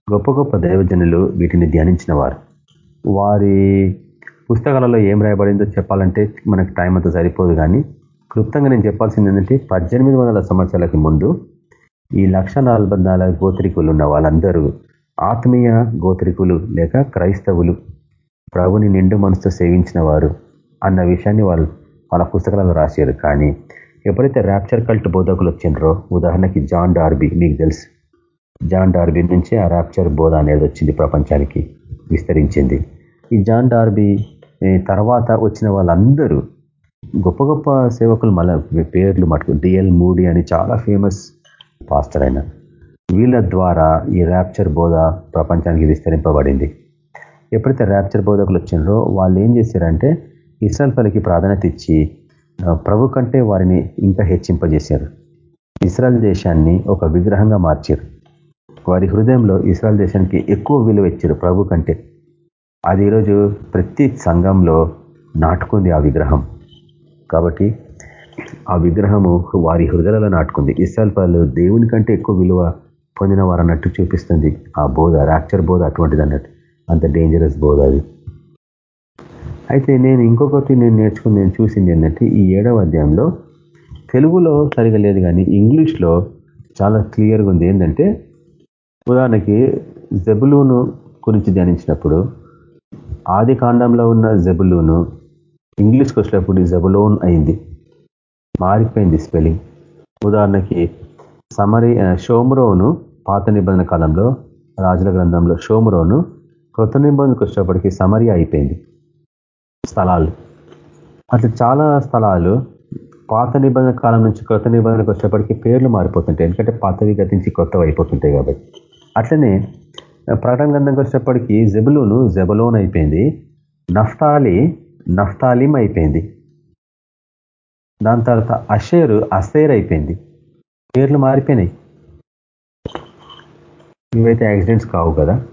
గొప్ప గొప్ప దైవజనులు వీటిని ధ్యానించిన వారు వారి పుస్తకాలలో ఏం రాయబడిందో చెప్పాలంటే మనకు టైం అంతా సరిపోదు కానీ క్లుప్తంగా నేను చెప్పాల్సింది ఏంటంటే పద్దెనిమిది వందల సంవత్సరాలకి ముందు ఈ లక్ష గోత్రికులు ఉన్న వాళ్ళందరూ ఆత్మీయ గోత్రికులు లేక క్రైస్తవులు. ప్రభుని నిండు మనసుతో సేవించిన వారు అన్న విషయాన్ని వాళ్ళు వాళ్ళ పుస్తకాలలో రాశారు. కానీ ఎప్పుడైతే ర్యాప్చర్ కల్ట్ బోధకులు వచ్చిండ్రో ఉదాహరణకి జాన్ డార్బీ మీకు తెలుసు. జాన్ డార్బీ నుంచే ఆ ర్యాప్చర్ బోధ అనేది వచ్చింది ప్రపంచానికి విస్తరించింది. ఈ జాన్ డార్బీ తర్వాత వచ్చిన వాళ్ళందరూ గొప్ప గొప్ప సేవకులు మళ్ళీ పేర్లు మటుకు డిఎల్ మూడీ అని చాలా ఫేమస్ పాస్టర్ అయిన. వీళ్ళ ద్వారా ఈ ర్యాప్చర్ బోధ ప్రపంచానికి విస్తరింపబడింది. ఎప్పుడైతే ర్యాప్చర్ బోధకులు వచ్చిండ్రో వాళ్ళు ఏం చేశారంటే ఇస్రాయల్ పలికి ప్రాధాన్యత ఇచ్చి ప్రభు కంటే వారిని ఇంకా హెచ్చింపజేశారు. ఇస్రాయల్ దేశాన్ని ఒక విగ్రహంగా మార్చారు. వారి హృదయంలో ఇస్రాయల్ దేశానికి ఎక్కువ విలువ ఇచ్చారు ప్రభు కంటే. అది ఈరోజు ప్రతి సంఘంలో నాటుకుంది ఆ విగ్రహం. కాబట్టి ఆ విగ్రహము వారి హృదయాలలో నాటుకుంది. ఇస్రాయల్ దేవుని కంటే ఎక్కువ విలువ పొందిన వారు అన్నట్టు చూపిస్తుంది. ఆ బోధ రాక్చర్ బోధ అటువంటిది అన్నట్టు. అంత డేంజరస్ బోధ అది. అయితే నేను ఇంకొకటి నేను నేర్చుకుని నేను చూసింది ఏంటంటే ఈ ఏడవ అధ్యాయంలో తెలుగులో సరిగా లేదు కానీ ఇంగ్లీష్లో చాలా క్లియర్గా ఉంది. ఏంటంటే ఉదాహరణకి జబులూను గురించి ధ్యానించినప్పుడు ఆది కాండంలో ఉన్న జబులూను ఇంగ్లీష్కి వచ్చినప్పుడు జబులోన్ అయింది. మారిపోయింది స్పెల్లింగ్. ఉదాహరణకి సమరి షోమ్రోను పాత నిబంధన కాలంలో రాజుల గ్రంథంలో షోమ్రోను కృత నిబంధనకు వచ్చేటప్పటికి సమరి అయిపోయింది. స్థలాలు. అట్లా చాలా స్థలాలు పాత నిబంధన కాలం నుంచి కొత్త నిబంధనకు వచ్చేప్పటికీ పేర్లు మారిపోతుంటాయి. ఎందుకంటే పాతవి గతించి కొత్తవి అయిపోతుంటాయి కాబట్టి. అట్లనే ప్రకటన గ్రంథంకి వచ్చేప్పటికీ జబులోను జబలోన్ అయిపోయింది నఫ్తాలి నఫ్తాలిం అయిపోయింది. దాని తర్వాత అషేరు అసేర్ అయిపోయింది. పేర్లు మారిపోయినాయి. ఇవైతే యాక్సిడెంట్స్ కావు కదా.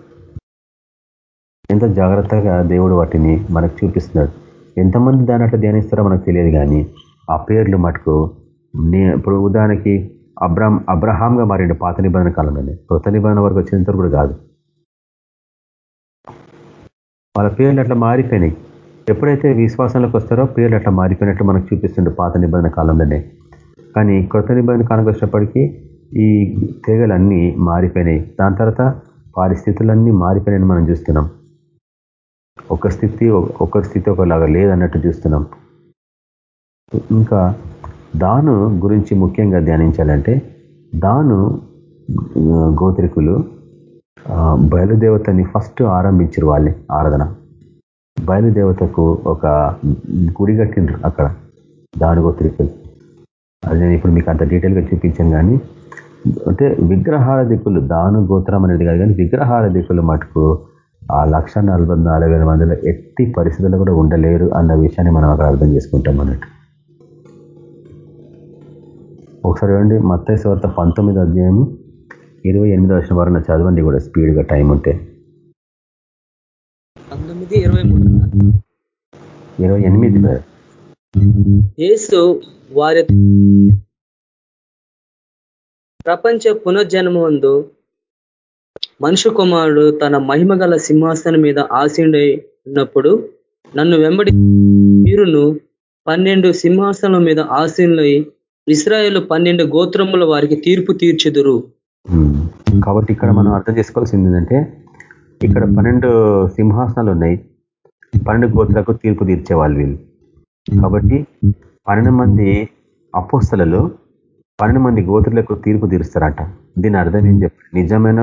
ఎంత జాగ్రత్తగా దేవుడు వాటిని మనకు చూపిస్తున్నాడు. ఎంతమంది దాని అట్లా ధ్యానిస్తారో మనకు తెలియదు కానీ ఆ పేర్లు మటుకు ఇప్పుడు ఉదాహరణకి అబ్రామ్ అబ్రహాంగా మారిండు పాత నిబంధన కాలంలోనే. కొత్త నిబంధన వరకు వచ్చినంత కూడా కాదు. వాళ్ళ పేర్లు అట్లా మారిపోయినాయి. ఎప్పుడైతే విశ్వాసంలోకి వస్తారో పేర్లు అట్లా మారిపోయినట్టు మనకు చూపిస్తుండే పాత నిబంధన కాలంలోనే. కానీ కొత్త నిబంధన కాలంకి వచ్చినప్పటికీ ఈ తీగలన్నీ మారిపోయినాయి. దాని తర్వాత పరిస్థితులన్నీ మారిపోయినాయని మనం చూస్తున్నాం. ఒక స్థితి ఒక స్థితి ఒకలాగా లేదన్నట్టు చూస్తున్నాం. ఇంకా దాను గురించి ముఖ్యంగా ధ్యానించాలంటే దాను గోత్రికులు బయలుదేవతని ఫస్ట్ ఆరంభించారు వాళ్ళని ఆరాధన. బయలుదేవతకు ఒక గుడి కట్టిండ్రు అక్కడ దాని గోత్రికలు అది నేను ఇప్పుడు మీకు అంత డీటెయిల్గా చూపించాను కానీ అంటే విగ్రహాల దిక్కులు దాను గోత్రం అనేది కాదు కానీ విగ్రహాల దిక్కులు మటుకు ఆ లక్ష మందిలో ఎట్టి పరిస్థితుల్లో కూడా ఉండలేరు అన్న విషయాన్ని మనం అక్కడ అర్థం చేసుకుంటాం అన్నట్టు. ఒకసారి చూడండి మత్తయ్య వార్త పంతొమ్మిది అధ్యాయం ఇరవై ఎనిమిది వచ్చిన వారు చదవండి కూడా స్పీడ్గా టైం ఉంటే. ఇరవై ఎనిమిది యేసు వారి ప్రపంచ పునర్జన్మందు మనుషు కుమారుడు తన మహిమ గల సింహాసనం మీద ఆశీడై ఉన్నప్పుడు నన్ను వెంబడి మీరును పన్నెండు సింహాసనం మీద ఆశీనులై ఇస్రాయేల్ పన్నెండు గోత్రముల వారికి తీర్పు తీర్చుదురు. కాబట్టి ఇక్కడ మనం అర్థం చేసుకోవాల్సింది ఏంటంటే ఇక్కడ పన్నెండు సింహాసనాలు ఉన్నాయి పన్నెండు గోత్రకు తీర్పు తీర్చేవాళ్ళు వీళ్ళు కాబట్టి పన్నెండు మంది అపోస్తలలో పన్నెండు మంది గోత్రులకు తీర్పు తీరుస్తారట. దీని అర్థం ఏం చెప్పారు నిజమైన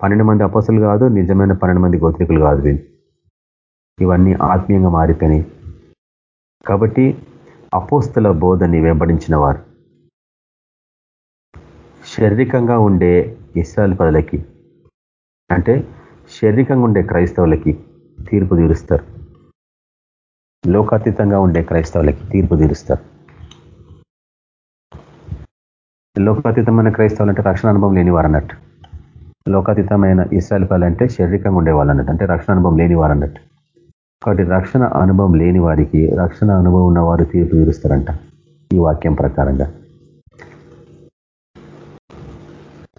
పన్నెండు మంది అపోస్తలు కాదు నిజమైన పన్నెండు మంది గోత్రికులు కాదు వీళ్ళు. ఇవన్నీ ఆత్మీయంగా మారిపోయినాయి. కాబట్టి అపోస్తల బోధని వెంబడించిన వారు. శారీరకంగా ఉండే ఇస్రాయల్ పదలకి అంటే శారీరకంగా ఉండే క్రైస్తవులకి తీర్పు తీరుస్తారు. లోకాతీతంగా ఉండే క్రైస్తవులకి తీర్పు తీరుస్తారు. లోకాతీతమైన క్రైస్తవులు అంటే రక్షణ అనుభవం లేనివారు అన్నట్టు. లోకాతీతమైన ఇస్రాయల్ పదలు అంటే శారీరకంగా ఉండేవాళ్ళు అన్నట్టు. అంటే రక్షణ అనుభవం లేనివారు అన్నట్టు. కాబట్టి రక్షణ అనుభవం లేని వారికి రక్షణ అనుభవం ఉన్నవారు తీర్పు తీరుస్తారంట ఈ వాక్యం ప్రకారంగా.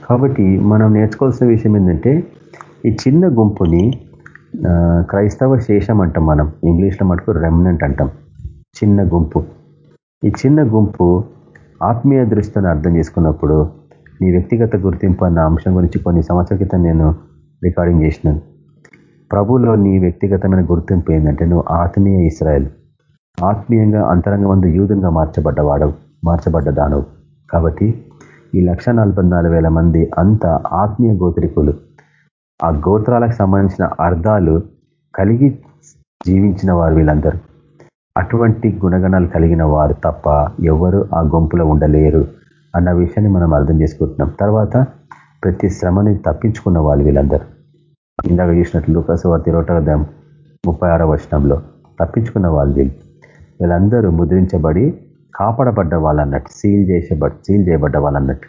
కాబట్టి మనం నేర్చుకోవాల్సిన విషయం ఏంటంటే ఈ చిన్న గుంపుని క్రైస్తవ శేషం అంటాం మనం. ఇంగ్లీష్లో మటుకు రెమినెంట్ అంటాం. చిన్న గుంపు. ఈ చిన్న గుంపు ఆత్మీయ దృష్టిని అర్థం చేసుకున్నప్పుడు నీ వ్యక్తిగత గుర్తింపు అన్న అంశం గురించి కొన్ని సంవత్సరాల క్రితం నేను రికార్డింగ్ చేసినాను. ప్రభులో నీ వ్యక్తిగతమైన గుర్తింపు ఏంటంటే నువ్వు ఆత్మీయ ఇస్రాయల్. ఆత్మీయంగా అంతరంగ మందు యూదుగా మార్చబడ్డవాడవు మార్చబడ్డ దానవు. కాబట్టి ఈ లక్ష మంది అంత ఆత్మీయ గోత్రికులు. ఆ గోత్రాలకు సంబంధించిన అర్థాలు కలిగి జీవించిన వారు వీళ్ళందరూ. అటువంటి గుణగణాలు కలిగిన వారు తప్ప ఎవరు ఆ గుంపులో ఉండలేరు అన్న విషయాన్ని మనం అర్థం చేసుకుంటున్నాం. తర్వాత ప్రతి శ్రమని తప్పించుకున్న వాళ్ళు వీళ్ళందరూ. ఇందాక చూసినట్లు లూకసు వారి తిరోటం ముప్పై ఆరో వచనంలో తప్పించుకున్న వాళ్ళు వీళ్ళు. వీళ్ళందరూ ముద్రించబడి కాపాడబడ్డ వాళ్ళన్నట్టు సీల్ చేసేబడ్ సీల్ చేయబడ్డ వాళ్ళన్నట్టు.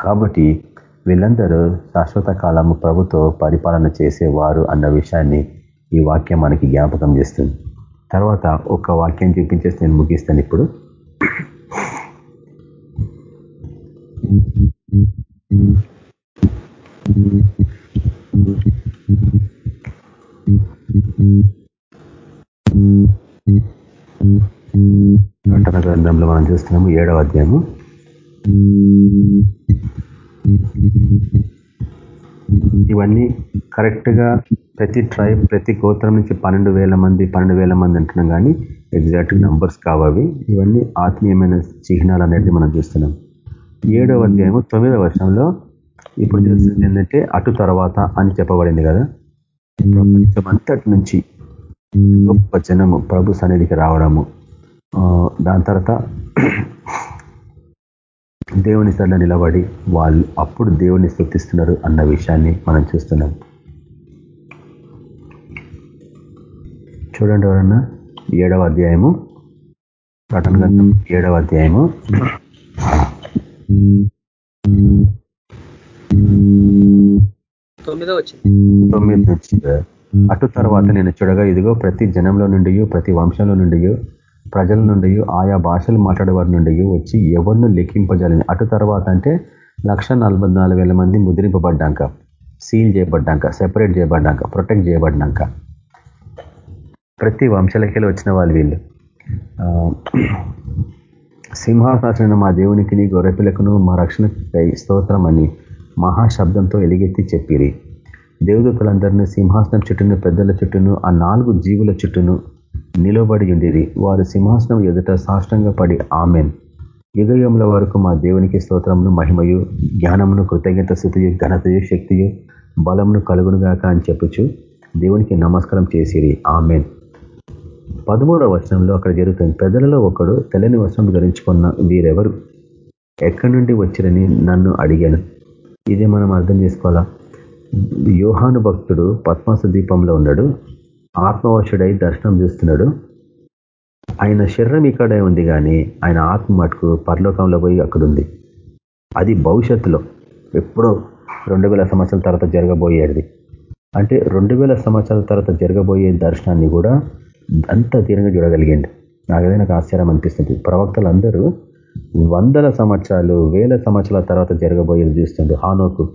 కాబట్టి వీళ్ళందరూ శాశ్వత కాలము ప్రభుతో పరిపాలన చేసేవారు అన్న విషయాన్ని ఈ వాక్యం మనకి జ్ఞాపకం చేస్తుంది. తర్వాత ఒక వాక్యం చూపించేసి నేను ముగిస్తాను ఇప్పుడు. ఘటన గ్రంథంలో మనం చూస్తున్నాము ఏడవ అధ్యాయము. ఇవన్నీ కరెక్ట్గా ప్రతి ట్రైబ్ ప్రతి గోత్రం నుంచి పన్నెండు వేల మంది పన్నెండు వేల మంది అంటున్నాం కానీ ఎగ్జాక్ట్ నంబర్స్ కావవి ఇవన్నీ ఆత్మీయమైన చిహ్నాలు అనేది మనం చూస్తున్నాం. ఏడవ అధ్యాయము తొమ్మిదవ వర్షంలో ఇప్పుడు చూస్తుంది ఏంటంటే అటు తర్వాత అని చెప్పబడింది కదా. ప్రపంచమంతటి నుంచి గొప్ప జనము ప్రభు సన్నిధికి రావడము. దాని తర్వాత దేవుని సర్లో నిలబడి వాళ్ళు అప్పుడు దేవుని స్థుతిస్తున్నారు అన్న విషయాన్ని మనం చూస్తున్నాం. చూడండి ఎవరన్నా? ఏడవ అధ్యాయము. ప్రటన గ్రంథం ఏడవ అధ్యాయము. తొమ్మిది నుంచి అటు తర్వాత నేను చూడగా ఇదిగో ప్రతి జనంలో నుండి ప్రతి వంశంలో నుండి ప్రజల నుండి ఆయా భాషలు మాట్లాడే వారి నుండి వచ్చి ఎవరిను లెక్కింపజాలని అటు తర్వాత అంటే లక్ష మంది ముద్రింపబడ్డాక సీల్ చేయబడ్డాక సెపరేట్ చేయబడ్డాక ప్రొటెక్ట్ చేయబడ్డాక. ప్రతి వంశలకెళ్ళి వచ్చిన వాళ్ళు వీళ్ళు. సింహాసనం మా దేవునికి గొర్రెపిలకును మా రక్షణకై స్తోత్రం అని మహాశబ్దంతో ఎలిగెత్తి చెప్పిరి. దేవదూతలందరినీ సింహాసనం చుట్టూను పెద్దల చుట్టూను ఆ నాలుగు జీవుల చుట్టూను నిలబడి ఉండేది వారు సింహాసనం ఎదుట సాష్టంగా పడి ఆమెన్. యుగయముల వరకు మా దేవునికి స్తోత్రమును మహిమయు జ్ఞానమును కృతజ్ఞత స్థుతియు ఘనతయు శక్తియు బలమును కలుగునుగాక అని చెప్పుచు దేవునికి నమస్కారం చేసిరి. ఆమెన్. పదమూడవ వచనంలో అక్కడ జరుగుతుంది పెద్దలలో ఒకడు తెల్లని వస్త్రం ధరించుకున్న వీరెవరు? ఎక్కడి నుండి వచ్చిరని నన్ను అడిగాను. ఇదే మనం అర్థం చేసుకోవాలా? యోహాను భక్తుడు పద్మాస దీపంలో ఉన్నాడు. ఆత్మవశుడై దర్శనం చూస్తున్నాడు. ఆయన శరీరం ఇక్కడే ఉంది కానీ ఆయన ఆత్మ మటుకు పరలోకంలో పోయి అక్కడ ఉంది అది భవిష్యత్తులో ఎప్పుడో రెండు వేల సంవత్సరాల తర్వాత జరగబోయేది. అంటే రెండు వేల సంవత్సరాల తర్వాత జరగబోయే దర్శనాన్ని కూడా అంత తీరంగా చూడగలిగిండు. నాకదే నాకు ఆశ్చర్యం అనిపిస్తుంది. ప్రవక్తలు అందరూ వందల సంవత్సరాలు వేల సంవత్సరాల తర్వాత జరగబోయేది చూస్తుండ్రు. హానోకు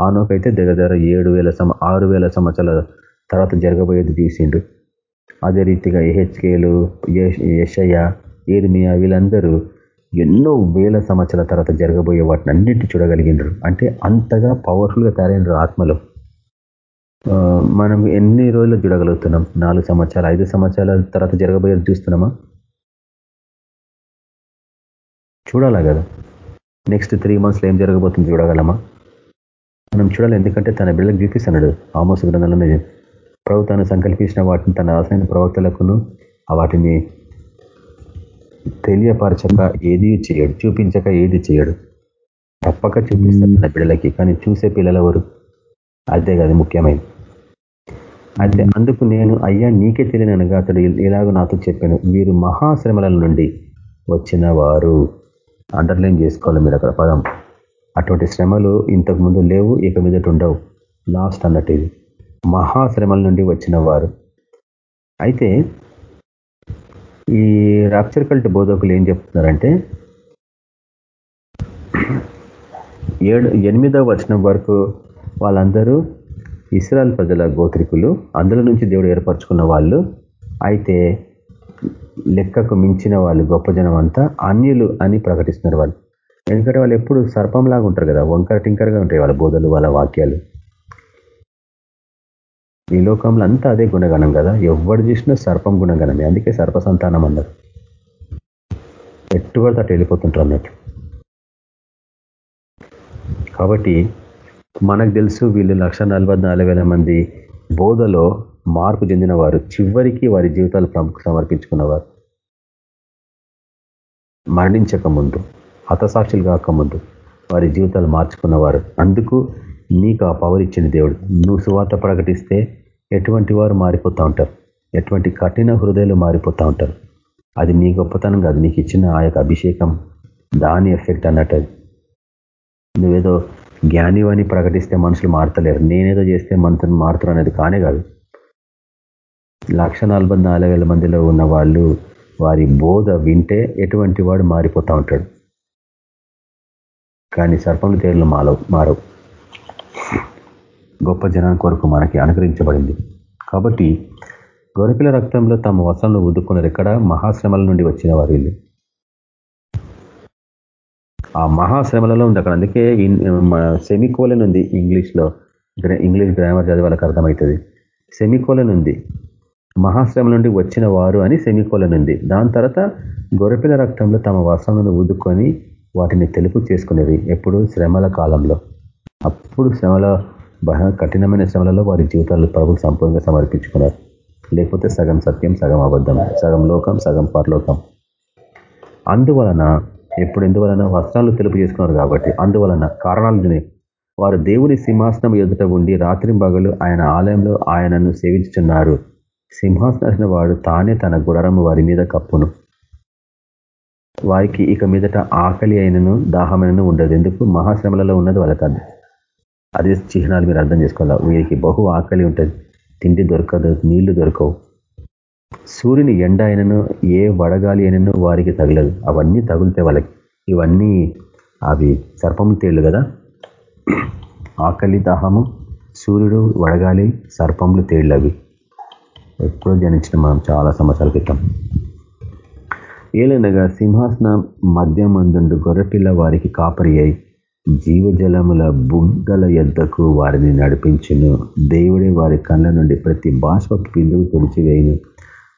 హానోకు అయితే దగ్గర దగ్గర ఏడు వేల ఆరు వేల సంవత్సరాల తర్వాత జరగబోయేది చూసిండు. అదే రీతిగా ఏహెచ్కేలు యషయ ఏర్మియా వీళ్ళందరూ ఎన్నో వేల సంవత్సరాల తర్వాత జరగబోయే వాటిని అన్నింటి చూడగలిగినారు అంటే అంతగా పవర్ఫుల్గా తయారైనరు ఆత్మలో. మనం ఎన్ని రోజులు చూడగలుగుతున్నాం? నాలుగు సంవత్సరాలు ఐదు సంవత్సరాల తర్వాత జరగబోయేది చూస్తున్నామా? చూడాలా కదా? నెక్స్ట్ త్రీ మంత్స్లో ఏం జరగబోతుంది చూడగలమా? మనం చూడాలి ఎందుకంటే తన బిడ్డలకు చూపిస్తున్నాడు. ఆమోస గ్రంథంలోనే ప్రభు తాను సంకల్పించిన వాటిని తన రాసాయన ప్రవక్తలకును వాటిని తెలియపరచక ఏది చేయడు చూపించక ఏది చేయడు. తప్పక చూపిస్తాడు తన పిల్లలకి కానీ చూసే పిల్లల ఎవరు? అదే కదా ముఖ్యమైనది. అయితే అందుకు నేను అయ్యా నీకే తెలియనగా అతడు ఇలాగ నాతో చెప్పాను. వీరు మహాశ్రమల నుండి వచ్చిన వారు అండర్లైన్ చేసుకోవాలి మీరు అక్కడ పదం. అటువంటి శ్రమలు ఇంతకు ముందు లేవు ఇక మీదట ఉండవు. లాస్ట్ అన్నట్టు ఇది. మహాశ్రమల నుండి వచ్చిన వారు అయితే ఈ రాప్చర్ కల్ట్ బోధకులు ఏం చెప్తున్నారంటే ఏడు ఎనిమిదవ వచనం వరకు వాళ్ళందరూ ఇస్రాయల్ ప్రజల గోత్రికులు అందులో నుంచి దేవుడు ఏర్పరచుకున్న వాళ్ళు అయితే లెక్కకు మించిన వాళ్ళు గొప్ప జనం అంతా అన్యులు అని ప్రకటిస్తున్నారు వాళ్ళు. ఎందుకంటే వాళ్ళు ఎప్పుడు సర్పంలాగా ఉంటారు కదా వంకర టింకరగా ఉంటాయి వాళ్ళ బోధలు వాళ్ళ వాక్యాలు. ఈ లోకంలో అంతా అదే గుణగణం కదా? ఎవరు చూసినా సర్పం గుణగణమే. అందుకే సర్ప సంతానం అన్నారు. ఎట్టుబడితే అటు వెళ్ళిపోతుంటారు అన్నట్టు. కాబట్టి మనకు తెలుసు వీళ్ళు లక్ష మంది బోధలో మార్పు చెందిన వారు చివరికి వారి జీవితాలు ప్రముఖ సమర్పించుకున్నవారు. మరణించక ముందు హతసాక్షులు కాకముందు వారి జీవితాలు మార్చుకున్నవారు. అందుకు నీకు ఆ పవర్ ఇచ్చిన దేవుడు. నువ్వు సువార్త ప్రకటిస్తే ఎటువంటి వారు మారిపోతూ ఉంటారు? ఎటువంటి కఠిన హృదయాలు మారిపోతూ ఉంటారు? అది నీ గొప్పతనం కాదు. నీకు ఇచ్చిన ఆ యొక్క అభిషేకం దాని ఎఫెక్ట్ అన్నట్టు అది. నువ్వేదో జ్ఞానివని ప్రకటిస్తే మనుషులు మారతలేరు. నేనేదో చేస్తే మనుషులు మారుతారు అనేది కానే కాదు. లక్ష మందిలో ఉన్న వాళ్ళు వారి బోధ వింటే ఎటువంటి వాడు మారిపోతూ ఉంటాడు? కానీ సర్పములు తేళ్ళు మాలవు మారవు. గొప్ప జనం కొరకు మనకి అనుగ్రహించబడింది. కాబట్టి గొరపిల రక్తంలో తమ వసలను ఉదుకున్నారు ఎక్కడ? మహాశ్రమల నుండి వచ్చిన వారు వీళ్ళు. ఆ మహాశ్రమలలో ఉంది అక్కడ. అందుకే సెమికోలన్ ఉంది ఇంగ్లీష్లో. ఇంగ్లీష్ గ్రామర్ చదివి వాళ్ళకి అర్థమవుతుంది. సెమికోలన్ ఉంది. మహాశ్రమ నుండి వచ్చిన వారు అని సెమికోలన్ ఉంది. దాని తర్వాత గొరపిల రక్తంలో తమ వసలను ఉదుకొని వాటిని తెలుపు చేసుకునేది ఎప్పుడు? శ్రమల కాలంలో. అప్పుడు శ్రమల కఠినమైన శ్రమలలో వారి జీవితాలు ప్రభుత్వం సంపూర్ణంగా సమర్పించుకున్నారు. లేకపోతే సగం సత్యం సగం అబద్ధం సగం లోకం సగం పరలోకం. అందువలన ఎప్పుడు ఎందువలన? వస్త్రాలు తెలుపు చేసుకున్నారు కాబట్టి. అందువలన కారణాలు వారు దేవుని సింహాసనం ఎదుట ఉండి రాత్రి బగలు ఆయన ఆలయంలో ఆయనను సేవించుతున్నారు సింహాసన వాడు తానే తన గుడరము వారి మీద కప్పును. వారికి ఇక మీదట ఆకలి అయినను దాహమైనను ఉండదు. ఎందుకు? మహాశ్రమలలో ఉన్నది వాళ్ళకి అదే చిహ్నాలు మీరు అర్థం చేసుకోవాలి? వీరికి బహు ఆకలి ఉంటుంది తిండి దొరకదు నీళ్ళు దొరకవు. సూర్యుని ఎండ అయినను ఏ వడగాలి అయినను వారికి తగలదు. అవన్నీ తగులుతాయి వాళ్ళకి. ఇవన్నీ అవి సర్పములు తేళ్ళు కదా? ఆకలి దాహము సూర్యుడు వడగాలి సర్పములు తేళ్ళు అవి ఎప్పుడో జనించిన మనం చాలా సంవత్సరాల క్రితం. ఏలనగా సింహాసన మధ్యమందుండు గొర్రెపిల్ల వారికి కాపరి అయి జీవజలముల బుగ్గల ఎద్దకు వారిని నడిపించును. దేవుడే వారి కళ్ళ నుండి ప్రతి బాష్ప బిందువు తుడిచివేయును.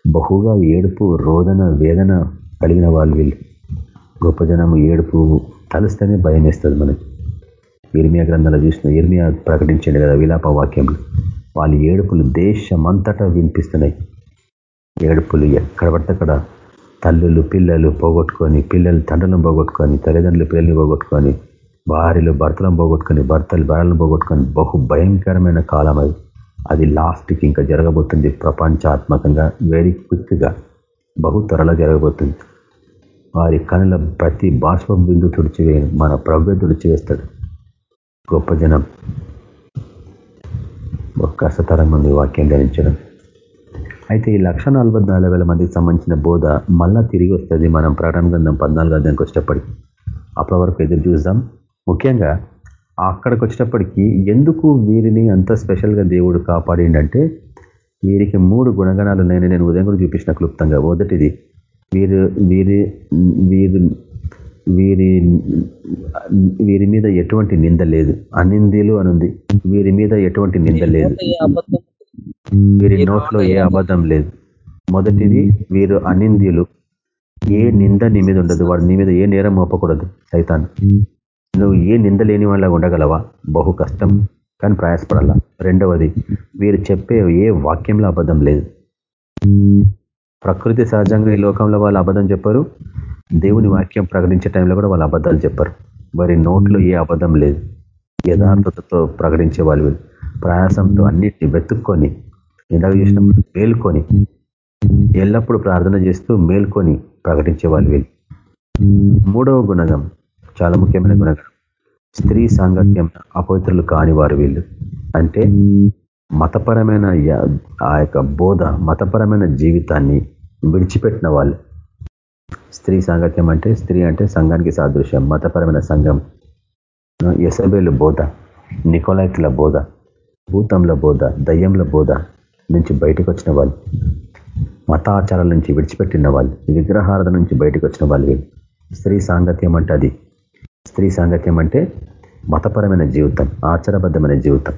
బహుగా ఏడుపు రోదన వేదన కలిగిన వాళ్ళు వీళ్ళు. గొప్ప జనము ఏడుపు తలుస్తేనే భయం వేస్తుంది మనకి. ఇర్మియా గ్రంథాలు చూసిన ఇర్మియా ప్రకటించండి కదా విలాప వాక్యంలో. వాళ్ళ ఏడుపులు దేశమంతటా వినిపిస్తున్నాయి. ఏడుపులు ఎక్కడ పడితే అక్కడ తల్లులు పిల్లలు పోగొట్టుకొని పిల్లలు తండ్రులను పోగొట్టుకొని తల్లిదండ్రులు పిల్లల్ని పోగొట్టుకొని భార్యలు భర్తలను పోగొట్టుకొని భర్తలు భార్యలను పోగొట్టుకొని బహు భయంకరమైన కాలం అది. అది లాస్ట్కి ఇంకా జరగబోతుంది ప్రపంచాత్మకంగా వెరీ క్విక్గా బహు త్వరలో జరగబోతుంది. వారి కనుల ప్రతి బాష్ప బిందు తుడిచివే మన ప్రభు తుడిచివేస్తాడు. గొప్ప జనం. కష్టతరం ఉంది వాక్యం ధరించడం అయితే ఈ లక్ష మందికి సంబంధించిన బోధ మళ్ళా తిరిగి వస్తుంది మనం ప్రకటన గ్రంథం పద్నాలుగు అధ్యానికి వచ్చేటప్పటికి. అప్పటి వరకు ఎదురు చూద్దాం. ముఖ్యంగా అక్కడికి వచ్చేటప్పటికి ఎందుకు వీరిని అంత స్పెషల్గా దేవుడు కాపాడిండంటే వీరికి మూడు గుణగణాలు ఉన్నాయని నేను ఉదయం కూడా చూపించిన క్లుప్తంగా. మొదటిది వీరు వీరి వీరి వీరి వీరి మీద ఎటువంటి నింద లేదు. అనిందీలు అనుంది. వీరి మీద ఎటువంటి నింద లేదు. వీరి నోట్లో ఏ అబద్ధం లేదు. మొదటిది వీరు అనింద్యులు ఏ నింద నీ మీద ఉండదు. వాడు నీ మీద ఏ నేరం మోపకూడదు. సైతాన్. నువ్వు ఏ నింద లేని వాళ్ళ ఉండగలవా? బహు కష్టం. కానీ ప్రయాసపడాల రెండవది వీరు చెప్పే ఏ వాక్యంలో అబద్ధం లేదు. ప్రకృతి సహజంగా ఈ లోకంలో వాళ్ళు అబద్ధం చెప్పారు. దేవుని వాక్యం ప్రకటించే టైంలో కూడా వాళ్ళు అబద్ధాలు చెప్పారు. వారి నోట్లో ఏ అబద్ధం లేదు. యథార్థతతో ప్రకటించే వాళ్ళు వీళ్ళు. ప్రయాసంతో అన్నిటిని వెతుక్కొని ఇందాక చూసినప్పుడు మేల్కొని ఎల్లప్పుడూ ప్రార్థన చేస్తూ మేల్కొని ప్రకటించే వాళ్ళు వీళ్ళు. మూడవ గుణగం చాలా ముఖ్యమైన గుణగం స్త్రీ సాంగత్యం అపవిత్రులు కాని వారు వీళ్ళు. అంటే మతపరమైన ఆ యొక్క బోధ మతపరమైన జీవితాన్ని విడిచిపెట్టిన వాళ్ళు. స్త్రీ సాంగత్యం అంటే స్త్రీ అంటే సంఘానికి సాదృశ్యం మతపరమైన సంఘం. ఎసబేలు బోధ నికోలైట్ల బోధ భూతంల బోధ దయ్యంల బోధ నుంచి బయటకు వచ్చిన వాళ్ళు. మత ఆచారాల నుంచి విడిచిపెట్టిన వాళ్ళు విగ్రహారాధన నుంచి బయటకు వచ్చిన వాళ్ళు. స్త్రీ సాంగత్యం అంటే అది స్త్రీ సాంగత్యం అంటే మతపరమైన జీవితం ఆచారబద్ధమైన జీవితం.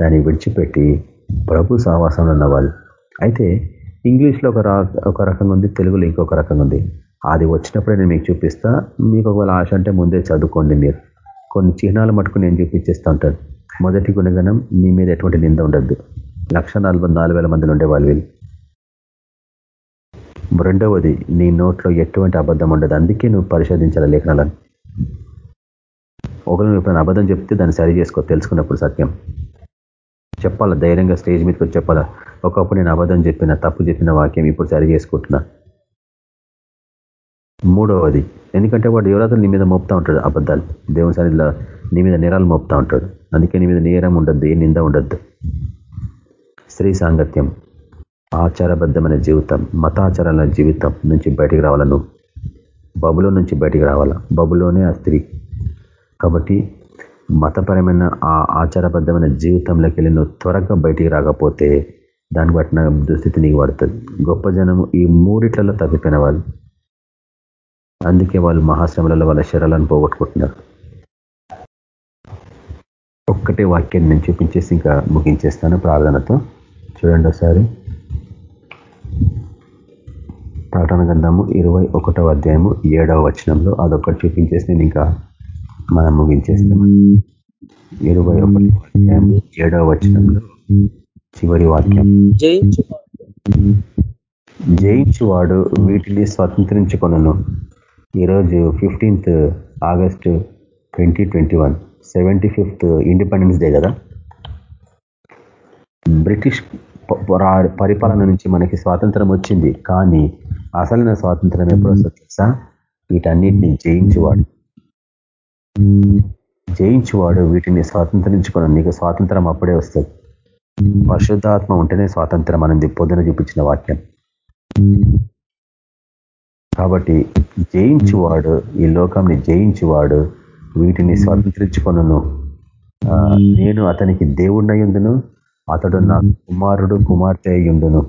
దాన్ని విడిచిపెట్టి ప్రభు సహవాసంలో ఉన్నవాళ్ళు. అయితే ఇంగ్లీష్లో ఒక రా- ఒక రకంగా ఉంది తెలుగులో ఇంకొక రకంగా ఉంది. అది వచ్చినప్పుడే నేను మీకు చూపిస్తా. మీకు ఒకవేళ ఆశ అంటే ముందే చదువుకోండి మీరు. కొన్ని చిహ్నాలు మటుకు నేను చూపించేస్తూ ఉంటాను. మొదటి గుణగణం నీ మీద ఎటువంటి నింద ఉండద్దు. లక్ష నలభై నాలుగు వేల మందిలో ఉండేవాళ్ళు వీళ్ళు. రెండవది నీ నోట్లో ఎటువంటి అబద్ధం ఉండదు. అందుకే నువ్వు పరిశోధించాలి లేఖనాలను. ఒకరు ఎప్పుడైనా అబద్ధం చెప్తే దాన్ని సరి చేసుకో తెలుసుకున్నప్పుడు సత్యం. చెప్పాలా? ధైర్యంగా స్టేజ్ మీదకి వచ్చి చెప్పాలా? ఒకప్పుడు నేను అబద్ధం చెప్పిన తప్పు చెప్పిన వాక్యం ఇప్పుడు సరి చేసుకుంటున్నా. మూడవది ఎందుకంటే వాడు యువరాత్రులు నీ మీద మోపుతా ఉంటాడు అబద్ధాలు. దేవుని సన్నిధిలో నీ మీద నేరాలు మోపుతా ఉంటాడు. అందుకే నీ మీద నేరం ఉండద్దు ఏ నింద ఉండద్దు. స్త్రీ సాంగత్యం ఆచారబద్ధమైన జీవితం మతాచారాల జీవితం నుంచి బయటికి రావాలా నువ్వు? బబులో నుంచి బయటికి రావాలా? బబులోనే ఆ స్త్రీ. కాబట్టి మతపరమైన ఆ ఆచారబద్ధమైన జీవితంలోకి వెళ్ళి నువ్వు త్వరగా బయటికి రాకపోతే దాన్ని బట్టిన దుస్థితి నీకు పడుతుంది. గొప్ప జనము ఈ మూడిట్లలో తప్పిపోయిన వాళ్ళు. అందుకే వాళ్ళు మహాశ్రమలలో వాళ్ళ శరీరాలను పోగొట్టుకుంటున్నారు. ఒక్కటే వాక్యాన్ని నేను చూపించేసి ఇంకా ముగించేస్తాను ప్రార్థనతో. చూడండి ఒకసారి. ప్రకటన గ్రంథము ఇరవై ఒకటవ అధ్యాయము ఏడవ వచనంలో అదొక్కటి చూపించేసి నేను ఇంకా మనం ముగించేస్తాం. ఇరవై ఒకటి అధ్యాయం ఏడవ వచనంలో చివరి వాక్యం. జయించువాడు వీటిని స్వతంత్రించుకొనను. ఈరోజు fifteenth August twenty twenty one seventy fifth Independence Day కదా? బ్రిటిష్ పరిపాలన నుంచి మనకి స్వాతంత్రం వచ్చింది. కానీ అసలైన స్వాతంత్రం ఎప్పుడు వస్తుంది తెలుసా? వీటన్నిటిని జయించువాడు. జయించువాడు వీటిని స్వాతంత్రించుకున్నాను నీకు స్వాతంత్రం అప్పుడే వస్తుంది. పరిశుద్ధాత్మ ఉంటేనే స్వాతంత్రం అనేది పొద్దున చూపించిన వాక్యం. కాబట్టి జయించువాడు ఈ లోకంని జయించువాడు వీటిని స్వతంత్రించుకొనను. నేను అతనికి దేవుణ్ణయుందును అతడు నా కుమారుడు కుమార్తె అయ్యుండును.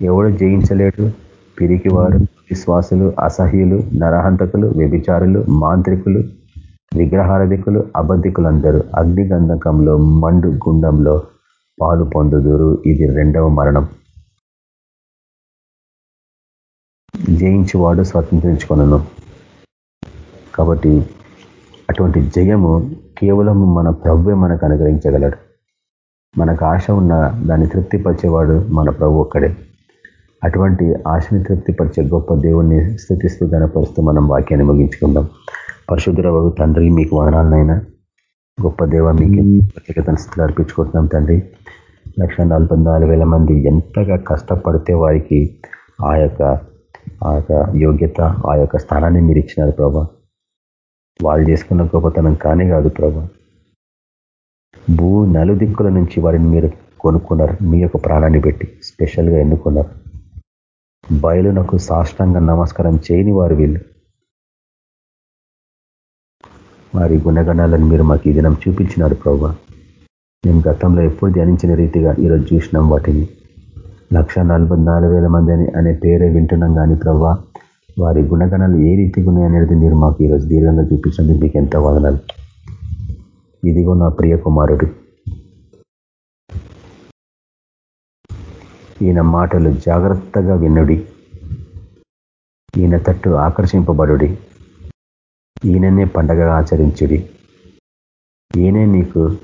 ఎవడు జయించలేడు? పిరికివారు విశ్వాసులు అసహ్యులు నరహంతకులు వ్యభిచారులు మాంత్రికులు విగ్రహారధికులు అబద్ధికులందరూ అగ్నిగంధకంలో మండు గుండంలో పాలు పొందుదురు. ఇది రెండవ మరణం. జయించువాడు స్వతంత్రించుకున్నాను కాబట్టి అటువంటి జయము కేవలం మన ప్రభువే మనకు అనుగ్రహించగలడు. మనకు ఆశ ఉన్న దాన్ని తృప్తిపరిచేవాడు మన ప్రభు ఒక్కడే. అటువంటి ఆశని తృప్తిపరిచే గొప్ప దేవుణ్ణి స్థుతిస్తూ గనపరుస్తూ మనం వాక్యాన్ని ముగించుకుందాం. పరిశుద్ధురవు తండ్రి మీకు వదనాలనైనా. గొప్ప దేవ మీకు ప్రత్యేకతను స్థితులు అర్పించుకుంటున్నాం తండ్రి. లక్ష నలభై నాలుగు వేల మంది ఎంతగా కష్టపడితే వారికి ఆ యొక్క ఆ యొక్క యోగ్యత ఆ యొక్క స్థానాన్ని మీరు ఇచ్చినారు ప్రభా. వాళ్ళు చేసుకున్న గొప్పతనం కానే కాదు ప్రభా. భూ నలుదిక్కుల నుంచి వారిని మీరు కొనుక్కున్నారు. మీ యొక్క ప్రాణాన్ని పెట్టి స్పెషల్గా ఎన్నుకున్నారు. బయలునకు సాష్టంగా నమస్కారం చేయని వారు వీళ్ళు. వారి గుణగణాలను మీరు మాకు ఈ దినం చూపించినారు ప్రభా మేము గతంలో ఎప్పుడు ధ్యానించిన రీతిగా ఈరోజు చూసినాం వాటిని. లక్ష మంది అని అనే పేరే వింటున్నాం కానీ ప్రభా వారి గుణగణాలు ఏ రీతిగా ఉన్నాయనేది మీరు మాకు ఈరోజు దీర్ఘంగా చూపించినందుకు మీకు ఎంతో వదనాలు. ఇదిగో నా ప్రియ కుమారుడు ఈయన మాటలు జాగ్రత్తగా వినుడి. ఈయన తట్టు ఆకర్షింపబడుడి. ఈయననే పండగగా ఆచరించుడి. ఈయనే నీకు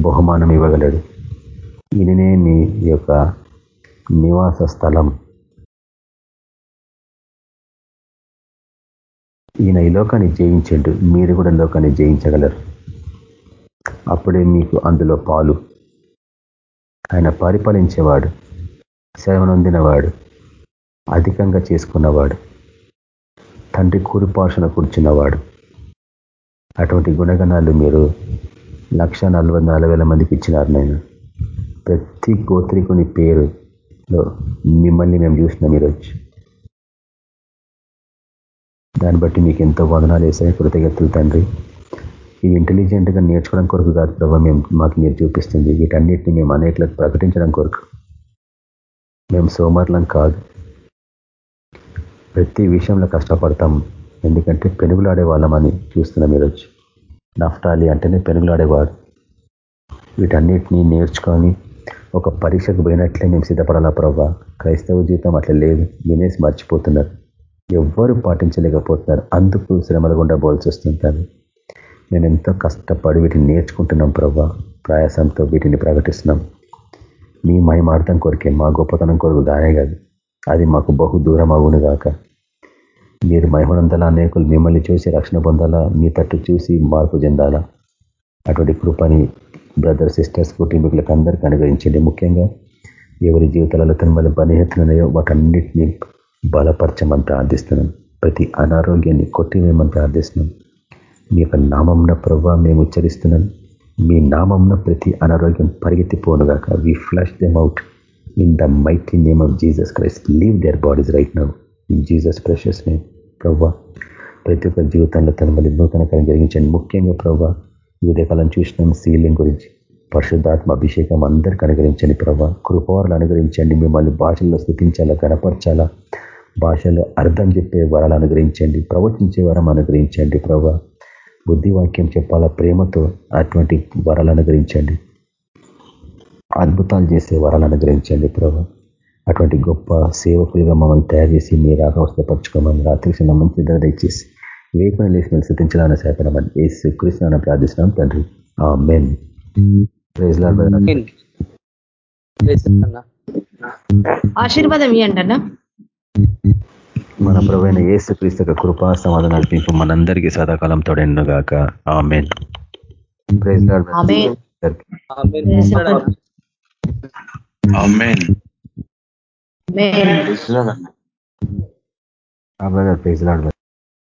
బహుమానం ఇవ్వగలడు. ఈయననే నీ యొక్క నివాస స్థలం. ఈయన ఈ లోకాన్ని జయించండు. మీరు కూడా లోకాన్ని జయించగలరు. అప్పుడే మీకు అందులో పాలు. ఆయన పరిపాలించేవాడు. సేవనొందినవాడు అధికంగా చేసుకున్నవాడు తండ్రి కూరుపాషణ కూర్చున్నవాడు. అటువంటి గుణగణాలు మీరు లక్ష మందికి ఇచ్చినారు నేను. ప్రతి గోత్రికుని పేరులో మిమ్మల్ని మేము చూసినాం ఈరోజు దాన్ని బట్టి మీకు ఎంతో వదనాలు వేసాయి. కృతజ్ఞతలు తండ్రి. ఇవి ఇంటెలిజెంట్గా నేర్చుకోవడం కొరకు కాదు ప్రభావ మేము మాకు మీరు చూపిస్తుంది. వీటన్నిటిని మేము అనేకలకు ప్రకటించడం కొరకు. మేము సోమర్లం కాదు. ప్రతి విషయంలో కష్టపడతాం. ఎందుకంటే పెనుగులాడే వాళ్ళమని చూస్తున్నాం ఈరోజు నఫ్టాలి అంటేనే పెనుగులాడేవాడు వీటన్నిటినీ నేర్చుకొని ఒక పరీక్షకు పోయినట్లే మేము సిద్ధపడాలా ప్రభా క్రైస్తవ జీవితం అట్లా లేదు. వినేసి మర్చిపోతున్నారు. ఎవ్వరు పాటించలేకపోతున్నారు. అందుకు శ్రమలు గుండా పోల్సి వస్తుంటారు. మేము ఎంతో కష్టపడి వీటిని నేర్చుకుంటున్నాం ప్రభా ప్రయాసంతో వీటిని ప్రకటిస్తున్నాం. మీ మహిమార్థం కొరికే మా గొప్పతనం కొరకు గానే కాదు. అది మాకు బహు దూరం అవును గాక మీరు మహిమనందల అనేకులు మిమ్మల్ని చూసి రక్షణ పొందాలా? మీ తట్టు చూసి మార్పు చెందాలా? అటువంటి కృపని బ్రదర్ సిస్టర్స్ కుటుంబీకులకు అందరికీ అనుగ్రహించండి. ముఖ్యంగా ఎవరి జీవితాలలో తన మళ్ళీ బలహీనతలున్నాయో వాటన్నిటిని బలపరచమని ప్రార్థిస్తున్నాం ప్రతి అనారోగ్యాన్ని కొట్టివేయమని ప్రార్థిస్తున్నాం మీ యొక్క నామంన ప్రభావ మేము ఉచ్చరిస్తున్నాం మీ నామంన ప్రతి అనారోగ్యం పరిగెత్తిపోనుగాక. We flush them out in the mighty name of Jesus Christ leave their bodies right now in Jesus precious name ప్రవ్వా ప్రతి ఒక్క జీవితంలో తన మళ్ళీ నూతనకరం జరిగించండి. ముఖ్యంగా ప్రవ్వా ఉదయకాలం చూసినాం సీలింగ్ గురించి. పరిశుద్ధాత్మ అభిషేకం అందరికీ అనుగ్రహించండి ప్రభా కృపవారులు అనుగ్రహించండి. మిమ్మల్ని భాషల్లో స్థితించాలా కనపరచాలా భాషలో అర్థం చెప్పే వరాలు అనుగ్రహించండి. ప్రవచించే వరం అనుగ్రహించండి ప్రభా బుద్ధివాక్యం చెప్పాలా? ప్రేమతో అటువంటి వరాలు అనుగ్రహించండి. అద్భుతాలు చేసే వరాలు అనుగ్రహించండి ప్రభా. అటువంటి గొప్ప సేవకులుగా మమ్మల్ని తయారు చేసి మీరు ఆకవస్థపరచుకోమని రాత్రి చిన్న మంచి ధర దయచేసి వేపన లేసి మేము స్థితించాలని సేపడమని ఏసు కృష్ణ ప్రార్థిస్తున్నాం తండ్రి. ఆ మెయిన్ ఆశీర్వాదం ఇవ్వండి అన్న. మన ప్రవైన ఏసు క్రీస్తు కృపా సమాధానం నడిపింపు మనందరికీ సదాకాలం తోడెన్ను గాక ఆ మెయిన్ ప్రైజ్ లాడ్